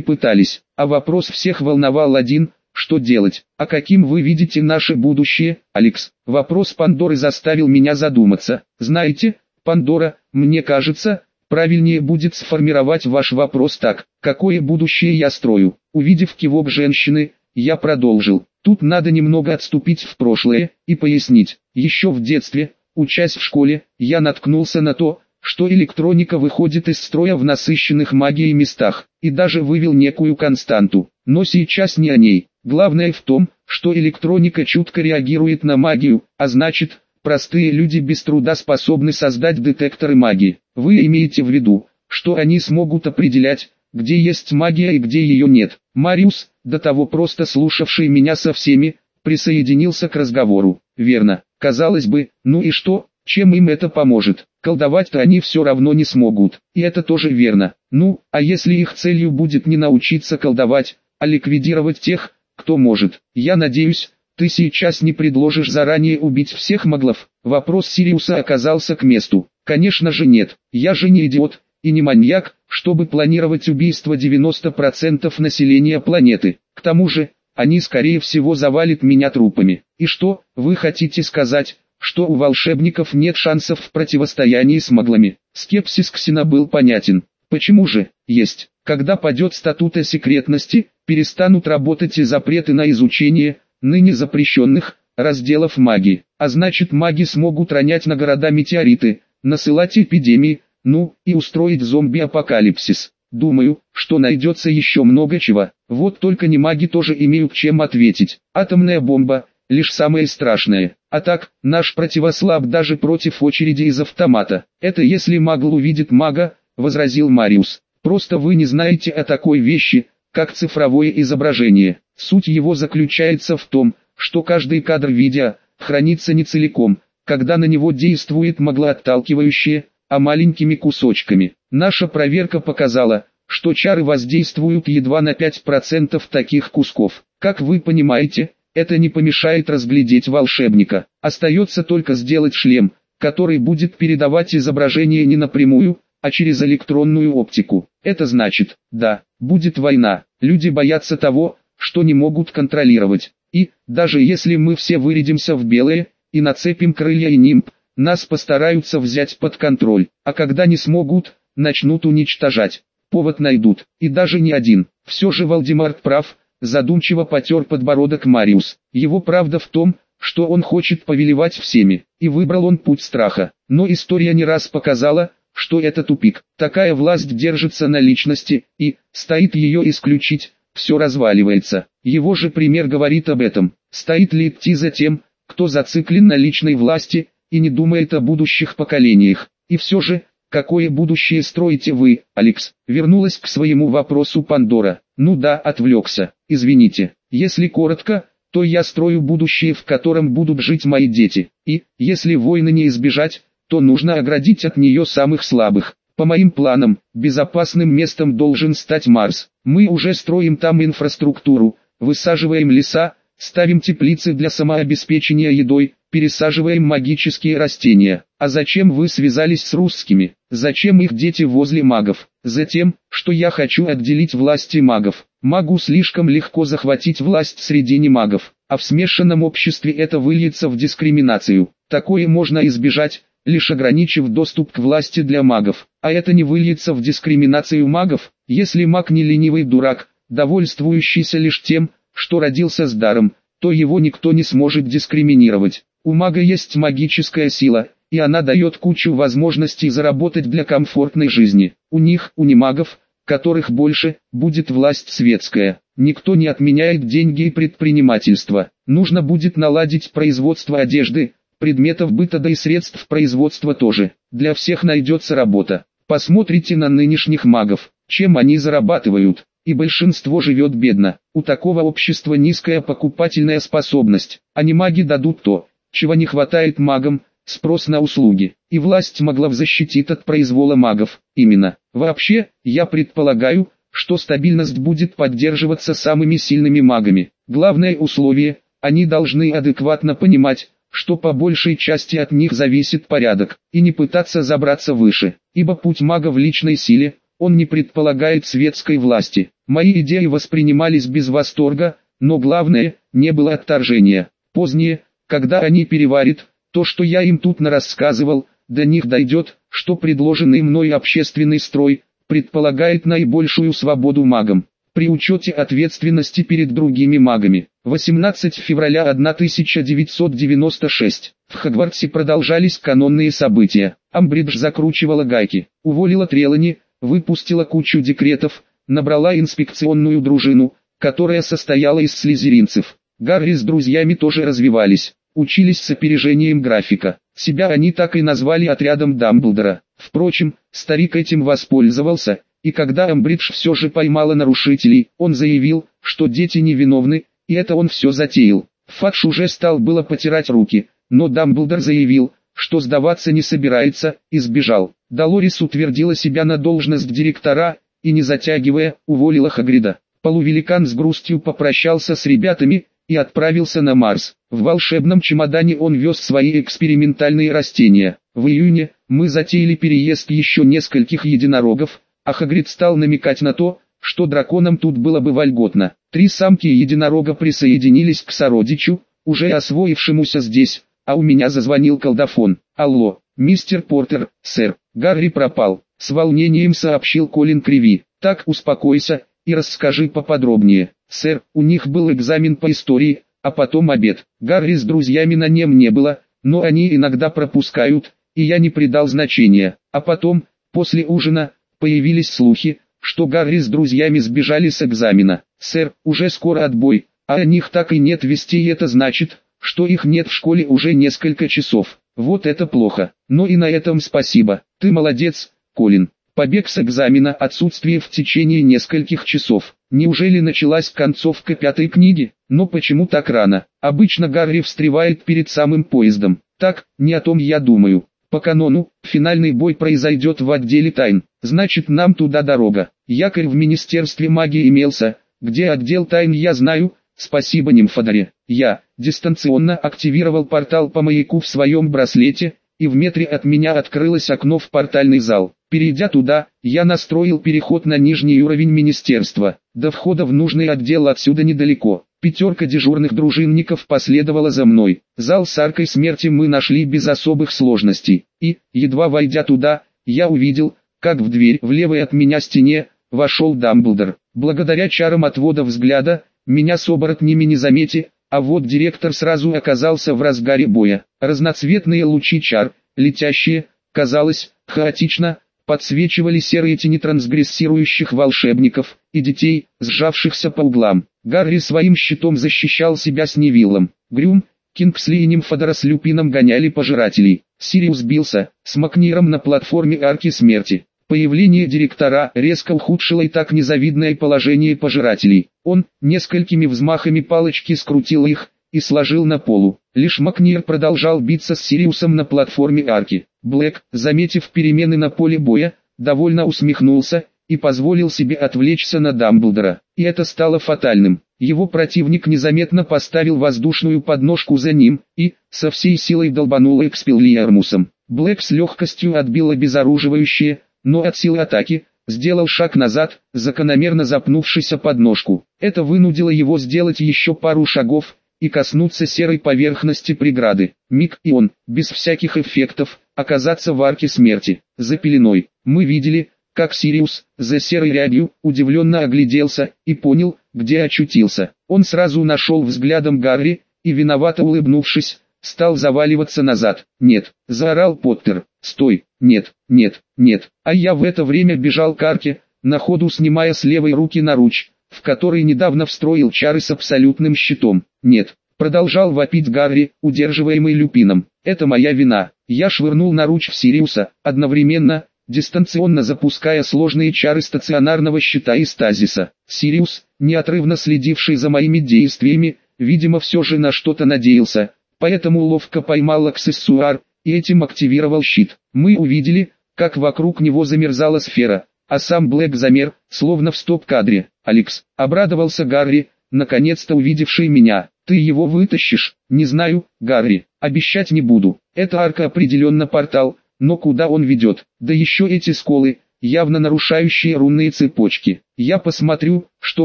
пытались. А вопрос всех волновал один, что делать? А каким вы видите наше будущее, Алекс? Вопрос Пандоры заставил меня задуматься. Знаете, Пандора, мне кажется, Правильнее будет сформировать ваш вопрос так, какое будущее я строю. Увидев кивок женщины, я продолжил. Тут надо немного отступить в прошлое и пояснить. Еще в детстве, учась в школе, я наткнулся на то, что электроника выходит из строя в насыщенных магией местах, и даже вывел некую константу. Но сейчас не о ней. Главное в том, что электроника чутко реагирует на магию, а значит, Простые люди без труда способны создать детекторы магии. Вы имеете в виду, что они смогут определять, где есть магия и где ее нет. Мариус, до того просто слушавший меня со всеми, присоединился к разговору. Верно, казалось бы, ну и что, чем им это поможет? Колдовать-то они все равно не смогут. И это тоже верно. Ну, а если их целью будет не научиться колдовать, а ликвидировать тех, кто может? Я надеюсь, ты сейчас не предложишь заранее убить всех маглов? Вопрос Сириуса оказался к месту. Конечно же нет, я же не идиот, и не маньяк, чтобы планировать убийство 90% населения планеты. К тому же, они скорее всего завалят меня трупами. И что, вы хотите сказать, что у волшебников нет шансов в противостоянии с маглами? Скепсис Ксена был понятен. Почему же, есть. Когда падет статута секретности, перестанут работать и запреты на изучение, ныне запрещенных, разделов магии, а значит маги смогут ронять на города метеориты, насылать эпидемии, ну, и устроить зомби-апокалипсис. Думаю, что найдется еще много чего. Вот только не маги тоже имеют чем ответить. Атомная бомба – лишь самое страшное. А так, наш противослаб даже против очереди из автомата. Это если магл увидит мага, возразил Мариус. Просто вы не знаете о такой вещи, как цифровое изображение. Суть его заключается в том, что каждый кадр видео хранится не целиком, когда на него действует маглоотталкивающее, а маленькими кусочками. Наша проверка показала, что чары воздействуют едва на 5% таких кусков. Как вы понимаете, это не помешает разглядеть волшебника. Остается только сделать шлем, который будет передавать изображение не напрямую, а через электронную оптику. Это значит, да, будет война. Люди боятся того, что не могут контролировать. И, даже если мы все вырядимся в белое, и нацепим крылья и нимб, нас постараются взять под контроль, а когда не смогут, начнут уничтожать. Повод найдут, и даже не один. Все же Волдеморт прав, задумчиво потер подбородок Мариус. Его правда в том, что он хочет повелевать всеми, и выбрал он путь страха. Но история не раз показала, что это тупик. Такая власть держится на личности, и, стоит ее исключить, все разваливается. Его же пример говорит об этом. Стоит ли идти за тем, кто зациклен на личной власти, и не думает о будущих поколениях. И все же, какое будущее строите вы, Алекс? Вернулась к своему вопросу Пандора. Ну да, отвлекся, извините. Если коротко, то я строю будущее, в котором будут жить мои дети. И, если войны не избежать, то нужно оградить от нее самых слабых. По моим планам, безопасным местом должен стать Марс. Мы уже строим там инфраструктуру, высаживаем леса, ставим теплицы для самообеспечения едой, пересаживаем магические растения. А зачем вы связались с русскими? Зачем их дети возле магов? Затем, что я хочу отделить власти магов. Магу слишком легко захватить власть среди немагов, а в смешанном обществе это выльется в дискриминацию. Такое можно избежать, лишь ограничив доступ к власти для магов. А это не выльется в дискриминацию магов, если маг не ленивый дурак, довольствующийся лишь тем, что родился с даром, то его никто не сможет дискриминировать. У мага есть магическая сила, и она дает кучу возможностей заработать для комфортной жизни. У них, у немагов, которых больше, будет власть светская. Никто не отменяет деньги и предпринимательство. Нужно будет наладить производство одежды, предметов быта да и средств производства тоже. Для всех найдется работа. Посмотрите на нынешних магов, чем они зарабатывают. И большинство живет бедно. У такого общества низкая покупательная способность. А не маги дадут то, чего не хватает магам, спрос на услуги, и власть могла защитить от произвола магов. Именно. Вообще, я предполагаю, что стабильность будет поддерживаться самыми сильными магами. Главное условие, они должны адекватно понимать, что по большей части от них зависит порядок, и не пытаться забраться выше, ибо путь мага в личной силе, он не предполагает светской власти. Мои идеи воспринимались без восторга, но главное, не было отторжения. Позднее, когда они переварят, то, что я им тут нарассказывал, до них дойдет, что предложенный мной общественный строй, предполагает наибольшую свободу магам, при учете ответственности перед другими магами. 18 февраля 1996. В Хогвартсе продолжались канонные события. Амбридж закручивала гайки, уволила Трелани, выпустила кучу декретов, набрала инспекционную дружину, которая состояла из слезеринцев. Гарри с друзьями тоже развивались учились с опережением графика. Себя они так и назвали отрядом Дамблдора. Впрочем, старик этим воспользовался, и когда Амбридж все же поймала нарушителей, он заявил, что дети невиновны, и это он все затеял. Фадж уже стал было потирать руки, но Дамблдор заявил, что сдаваться не собирается, и сбежал. Долорис утвердила себя на должность директора, и не затягивая, уволила Хагрида. Полувеликан с грустью попрощался с ребятами, и отправился на Марс. В волшебном чемодане он вез свои экспериментальные растения. В июне мы затеяли переезд еще нескольких единорогов, а Хагрид стал намекать на то, что драконам тут было бы вольготно. Три самки единорога присоединились к сородичу, уже освоившемуся здесь, а у меня зазвонил колдофон. «Алло, мистер Портер, сэр, Гарри пропал», с волнением сообщил Колин Криви. «Так успокойся, и расскажи поподробнее. Сэр, у них был экзамен по истории, а потом обед. Гарри с друзьями на нем не было, но они иногда пропускают, и я не придал значения. А потом, После ужина, появились слухи, что Гарри с друзьями сбежали с экзамена. «Сэр, уже скоро отбой, а о них так и нет вести и это значит, что их нет в школе уже несколько часов. Вот это плохо. Но и на этом спасибо. Ты молодец, Колин. Побег с экзамена, отсутствие в течение нескольких часов. Неужели началась концовка пятой книги? Но почему так рано? Обычно Гарри встревает перед самым поездом. Так, не о том я думаю. По канону, финальный бой произойдет в отделе тайн. Значит нам туда дорога. Якорь в Министерстве магии имелся. Где отдел тайн я знаю, спасибо Нимфодаре. Я, дистанционно активировал портал по маяку в своем браслете, и в метре от меня открылось окно в портальный зал. Перейдя туда, я настроил переход на нижний уровень министерства. До входа в нужный отдел отсюда недалеко. Пятерка дежурных дружинников последовала за мной. Зал с аркой смерти мы нашли без особых сложностей. И, едва войдя туда, я увидел, как в дверь в левой от меня стене, вошел Дамблдор. Благодаря чарам отвода взгляда, меня с оборотнями не замети, а вот директор сразу оказался в разгаре боя. Разноцветные лучи чар, летящие, казалось, хаотично, подсвечивали серые тени трансгрессирующих волшебников и детей, сжавшихся по углам. Гарри своим щитом защищал себя с Невиллом. Грюм, Кингсли и Нимфодора с Люпином гоняли пожирателей. Сириус бился с Макниром на платформе арки смерти. Появление директора резко ухудшило и так незавидное положение пожирателей. Он, несколькими взмахами палочки скрутил их, и сложил на полу. Лишь Макнир продолжал биться с Сириусом на платформе арки. Блэк, заметив перемены на поле боя, довольно усмехнулся и позволил себе отвлечься на Дамблдора. И это стало фатальным. Его противник незаметно поставил воздушную подножку за ним и, со всей силой долбанул Экспеллиармусом. Блэк с легкостью отбил обезоруживающее, но от силы атаки, сделал шаг назад, закономерно запнувшись о подножку. Это вынудило его сделать еще пару шагов, и коснуться серой поверхности преграды. Миг и он, без всяких эффектов, оказаться в арке смерти. За пеленой, мы видели, как Сириус, за серой рябью, удивленно огляделся и понял, где очутился. Он сразу нашел взглядом Гарри, и виновато улыбнувшись, стал заваливаться назад. «Нет!» – заорал Поттер. «Стой! Нет, нет, нет!» А я в это время бежал к арке, на ходу снимая с левой руки наруч, в который недавно встроил чары с абсолютным щитом. Нет, продолжал вопить Гарри, удерживаемый Люпином. Это моя вина. Я швырнул наруч в Сириуса, одновременно, дистанционно запуская сложные чары стационарного щита и стазиса. Сириус, неотрывно следивший за моими действиями, видимо все же на что-то надеялся, поэтому ловко поймал аксессуар, и этим активировал щит. Мы увидели, как вокруг него замерзала сфера, а сам Блэк замер, словно в стоп-кадре. «Алекс», — обрадовался Гарри, наконец-то увидевший меня. «Ты его вытащишь?» «Не знаю, Гарри, обещать не буду. Это арка определенно портал, но куда он ведет? Да еще эти сколы, явно нарушающие рунные цепочки. Я посмотрю, что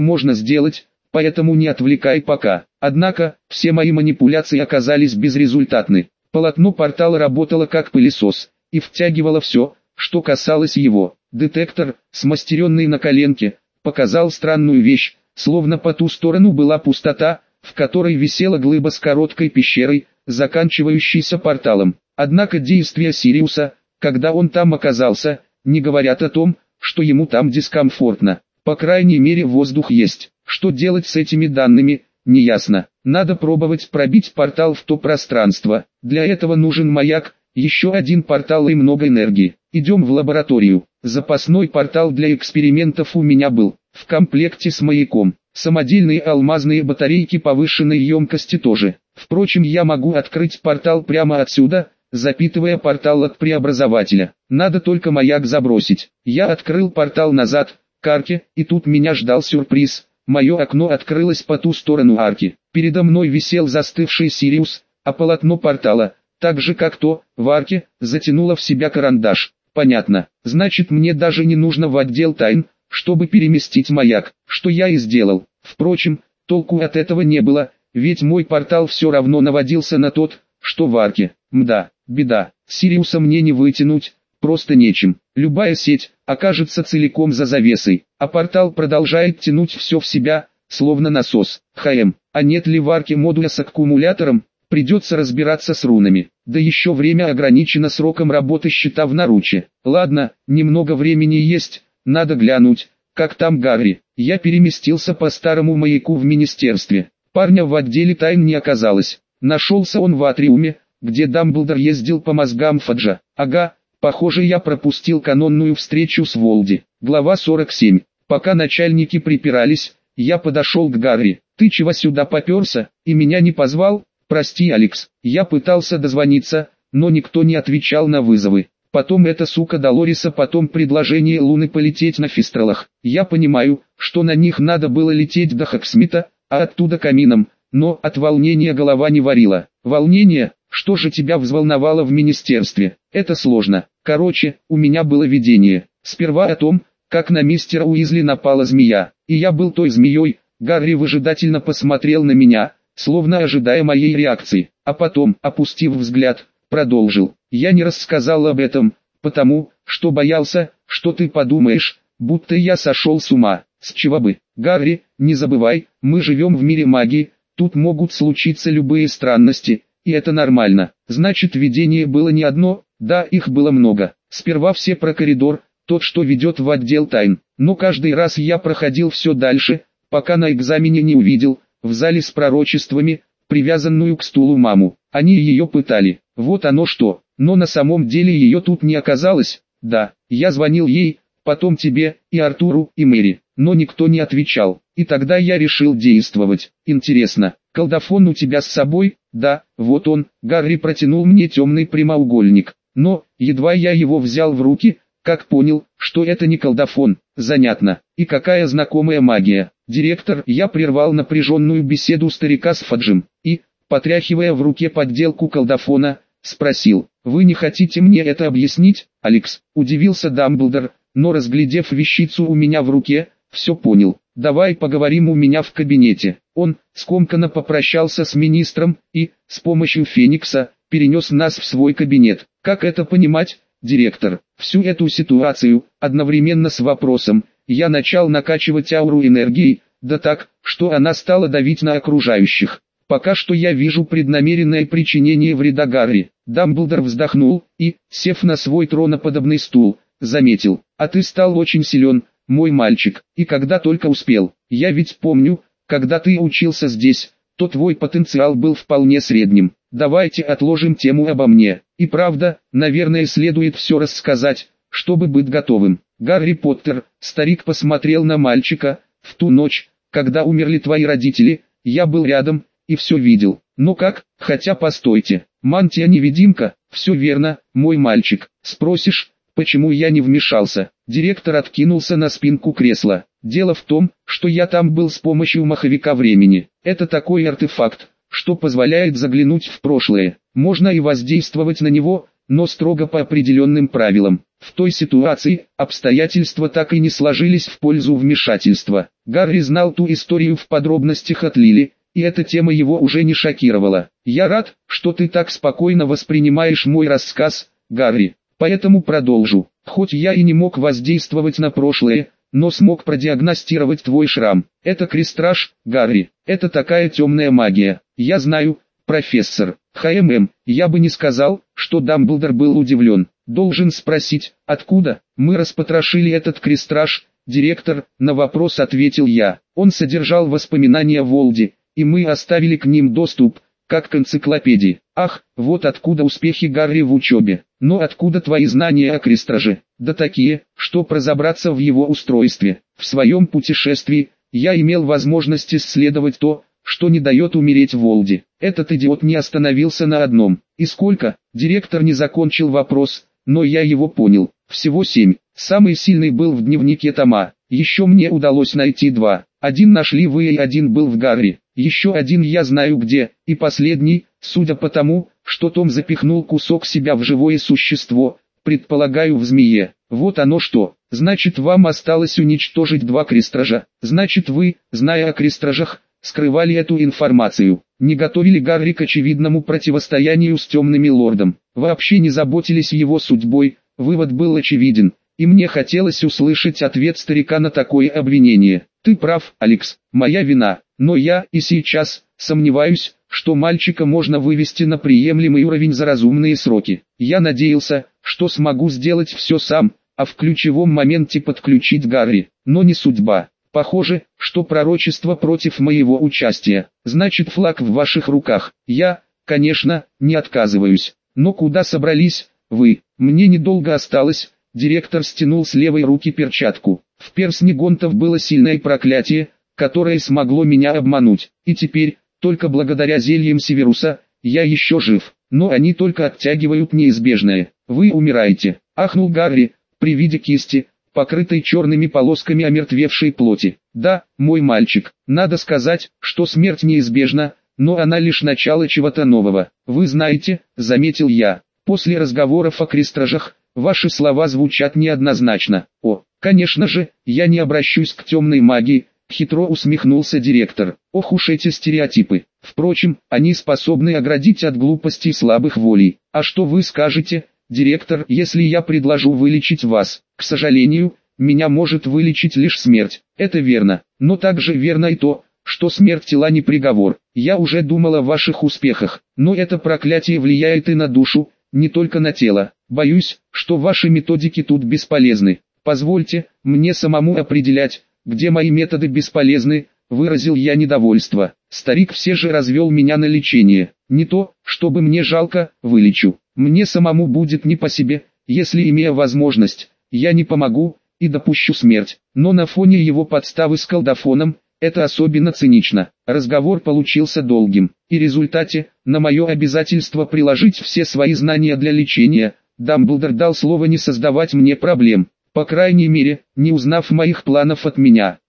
можно сделать, поэтому не отвлекай пока». Однако, все мои манипуляции оказались безрезультатны. Полотно портала работало как пылесос, и втягивало все, что касалось его. Детектор, смастеренный на коленке, показал странную вещь, словно по ту сторону была пустота, в которой висела глыба с короткой пещерой, заканчивающейся порталом. Однако действия Сириуса, когда он там оказался, не говорят о том, что ему там дискомфортно. По крайней мере воздух есть. Что делать с этими данными, неясно. Надо пробовать пробить портал в то пространство. Для этого нужен маяк, еще один портал и много энергии. Идем в лабораторию. Запасной портал для экспериментов у меня был, в комплекте с маяком. Самодельные алмазные батарейки повышенной емкости тоже. Впрочем я могу открыть портал прямо отсюда, запитывая портал от преобразователя. Надо только маяк забросить. Я открыл портал назад, к и тут меня ждал сюрприз. Мое окно открылось по ту сторону арки. Передо мной висел застывший Сириус, а полотно портала, так же как то, в арке, затянуло в себя карандаш. Понятно, значит мне даже не нужно в отдел тайн, чтобы переместить маяк, что я и сделал. Впрочем, толку от этого не было, ведь мой портал все равно наводился на тот, что в арке. Мда, беда, Сириуса мне не вытянуть, просто нечем. Любая сеть окажется целиком за завесой, а портал продолжает тянуть все в себя, словно насос. ХМ, а нет ли в арке модуля с аккумулятором? Придется разбираться с рунами. да еще время ограничено сроком работы счета в наруче. Ладно, немного времени есть, надо глянуть, как там Гарри. Я переместился по старому маяку в министерстве. Парня в отделе тайн не оказалось. Нашелся он в атриуме, где Дамблдор ездил по мозгам Фаджа. Ага, похоже я пропустил канонную встречу с Волди. Глава 47. Пока начальники припирались, я подошел к Гарри. «Ты чего сюда поперся, и меня не позвал?» «Прости, Алекс, я пытался дозвониться, но никто не отвечал на вызовы. Потом эта сука Долориса, потом предложение Луны полететь на фистралах. Я понимаю, что на них надо было лететь до Хаксмита, а оттуда камином, но от волнения голова не варила. Волнение, что же тебя взволновало в министерстве? Это сложно. Короче, у меня было видение. Сперва о том, как на мистера Уизли напала змея, и я был той змеей, Гарри выжидательно посмотрел на меня, словно ожидая моей реакции, а потом, опустив взгляд, продолжил. Я не рассказал об этом, потому, что боялся, что ты подумаешь, будто я сошел с ума. С чего бы? Гарри, не забывай, мы живем в мире магии, тут могут случиться любые странности, и это нормально. Значит видение было не одно, да их было много. Сперва все про коридор, тот что ведет в отдел тайн, но каждый раз я проходил все дальше, пока на экзамене не увидел, в зале с пророчествами, привязанную к стулу маму. Они ее пытали, вот оно что, но на самом деле ее тут не оказалось, да, я звонил ей, потом тебе, и Артуру, и Мэри, но никто не отвечал, и тогда я решил действовать. Интересно, колдофон у тебя с собой? Да, вот он, Гарри протянул мне темный прямоугольник, но, едва я его взял в руки, как понял, что это не колдофон, занятно, и какая знакомая магия. Директор, я прервал напряженную беседу старика с Фаджим, и, потряхивая в руке подделку колдофона, спросил, «Вы не хотите мне это объяснить, Алекс?» Удивился Дамблдор, но разглядев вещицу у меня в руке, все понял. «Давай поговорим у меня в кабинете». Он, скомканно попрощался с министром и, с помощью Феникса, перенес нас в свой кабинет. Как это понимать, директор? Всю эту ситуацию, одновременно с вопросом, я начал накачивать ауру энергией, да так, что она стала давить на окружающих. Пока что я вижу преднамеренное причинение вреда Гарри. Дамблдор вздохнул и, сев на свой троноподобный стул, заметил, а ты стал очень силен, мой мальчик, и когда только успел. Я ведь помню, когда ты учился здесь, то твой потенциал был вполне средним. Давайте отложим тему обо мне. И правда, наверное следует все рассказать, чтобы быть готовым. Гарри Поттер, старик посмотрел на мальчика, в ту ночь, когда умерли твои родители, я был рядом, и все видел. Ну как, хотя постойте, мантия-невидимка, все верно, мой мальчик. Спросишь, почему я не вмешался? Директор откинулся на спинку кресла. Дело в том, что я там был с помощью маховика времени. Это такой артефакт, что позволяет заглянуть в прошлое. Можно и воздействовать на него, но строго по определенным правилам. В той ситуации, обстоятельства так и не сложились в пользу вмешательства. Гарри знал ту историю в подробностях от Лили, и эта тема его уже не шокировала. «Я рад, что ты так спокойно воспринимаешь мой рассказ, Гарри, поэтому продолжу. Хоть я и не мог воздействовать на прошлое, но смог продиагностировать твой шрам. Это крестраж, Гарри, это такая темная магия. Я знаю, профессор, ХММ, я бы не сказал, что Дамблдор был удивлен. Должен спросить, откуда? Мы распотрошили этот крестраж, директор, на вопрос ответил я. Он содержал воспоминания Волди, и мы оставили к ним доступ, как к энциклопедии. Ах, вот откуда успехи Гарри в учебе. Но откуда твои знания о крестраже? Да такие, что разобраться в его устройстве. В своем путешествии, я имел возможность исследовать то, что не дает умереть Волде. Этот идиот не остановился на одном. И сколько? Директор не закончил вопрос, но я его понял. Всего семь. Самый сильный был в дневнике Тома. Еще мне удалось найти два. Один нашли вы и один был в Гарри. Еще один я знаю где. И последний, судя по тому, что Том запихнул кусок себя в живое существо, предполагаю в змее. Вот оно что. Значит вам осталось уничтожить два крестража. Значит вы, зная о крестражах, скрывали эту информацию, не готовили Гарри к очевидному противостоянию с темными лордом, вообще не заботились его судьбой, вывод был очевиден, и мне хотелось услышать ответ старика на такое обвинение. Ты прав, Алекс, моя вина, но я и сейчас, Сомневаюсь, что мальчика можно вывести на приемлемый уровень за разумные сроки. Я надеялся, что смогу сделать все сам, а в ключевом моменте подключить Гарри, но не судьба. Похоже, что пророчество против моего участия. Значит флаг в ваших руках. Я, конечно, не отказываюсь. Но куда собрались, вы? Мне недолго осталось. Директор стянул с левой руки перчатку. В перстне гонтов было сильное проклятие, которое смогло меня обмануть. И теперь, только благодаря зельям Северуса, я еще жив. Но они только оттягивают неизбежное. Вы умираете. Ахнул Гарри, при виде кисти, покрытой черными полосками омертвевшей плоти. Да, мой мальчик, надо сказать, что смерть неизбежна, но она лишь начало чего-то нового. Вы знаете, заметил я, после разговоров о крестражах, ваши слова звучат неоднозначно. О, конечно же, я не обращусь к темной магии, хитро усмехнулся директор. Ох уж эти стереотипы. Впрочем, они способны оградить от глупостей слабых волей. А что вы скажете, директор, если я предложу вылечить вас? К сожалению, меня может вылечить лишь смерть. Это верно. Но также верно и то, что смерть тела не приговор. Я уже думал о ваших успехах, но это проклятие влияет и на душу, не только на тело. Боюсь, что ваши методики тут бесполезны. Позвольте, мне самому определять, где мои методы бесполезны, выразил я недовольство. Старик все же развел меня на лечение. Не то, чтобы мне жалко, вылечу. Мне самому будет не по себе, если имея возможность, я не помогу, и допущу смерть. Но на фоне его подставы с колдофоном, это особенно цинично. Разговор получился долгим, и в результате, на мое обязательство приложить все свои знания для лечения, Дамблдор дал слово не создавать мне проблем, по крайней мере, не узнав моих планов от меня.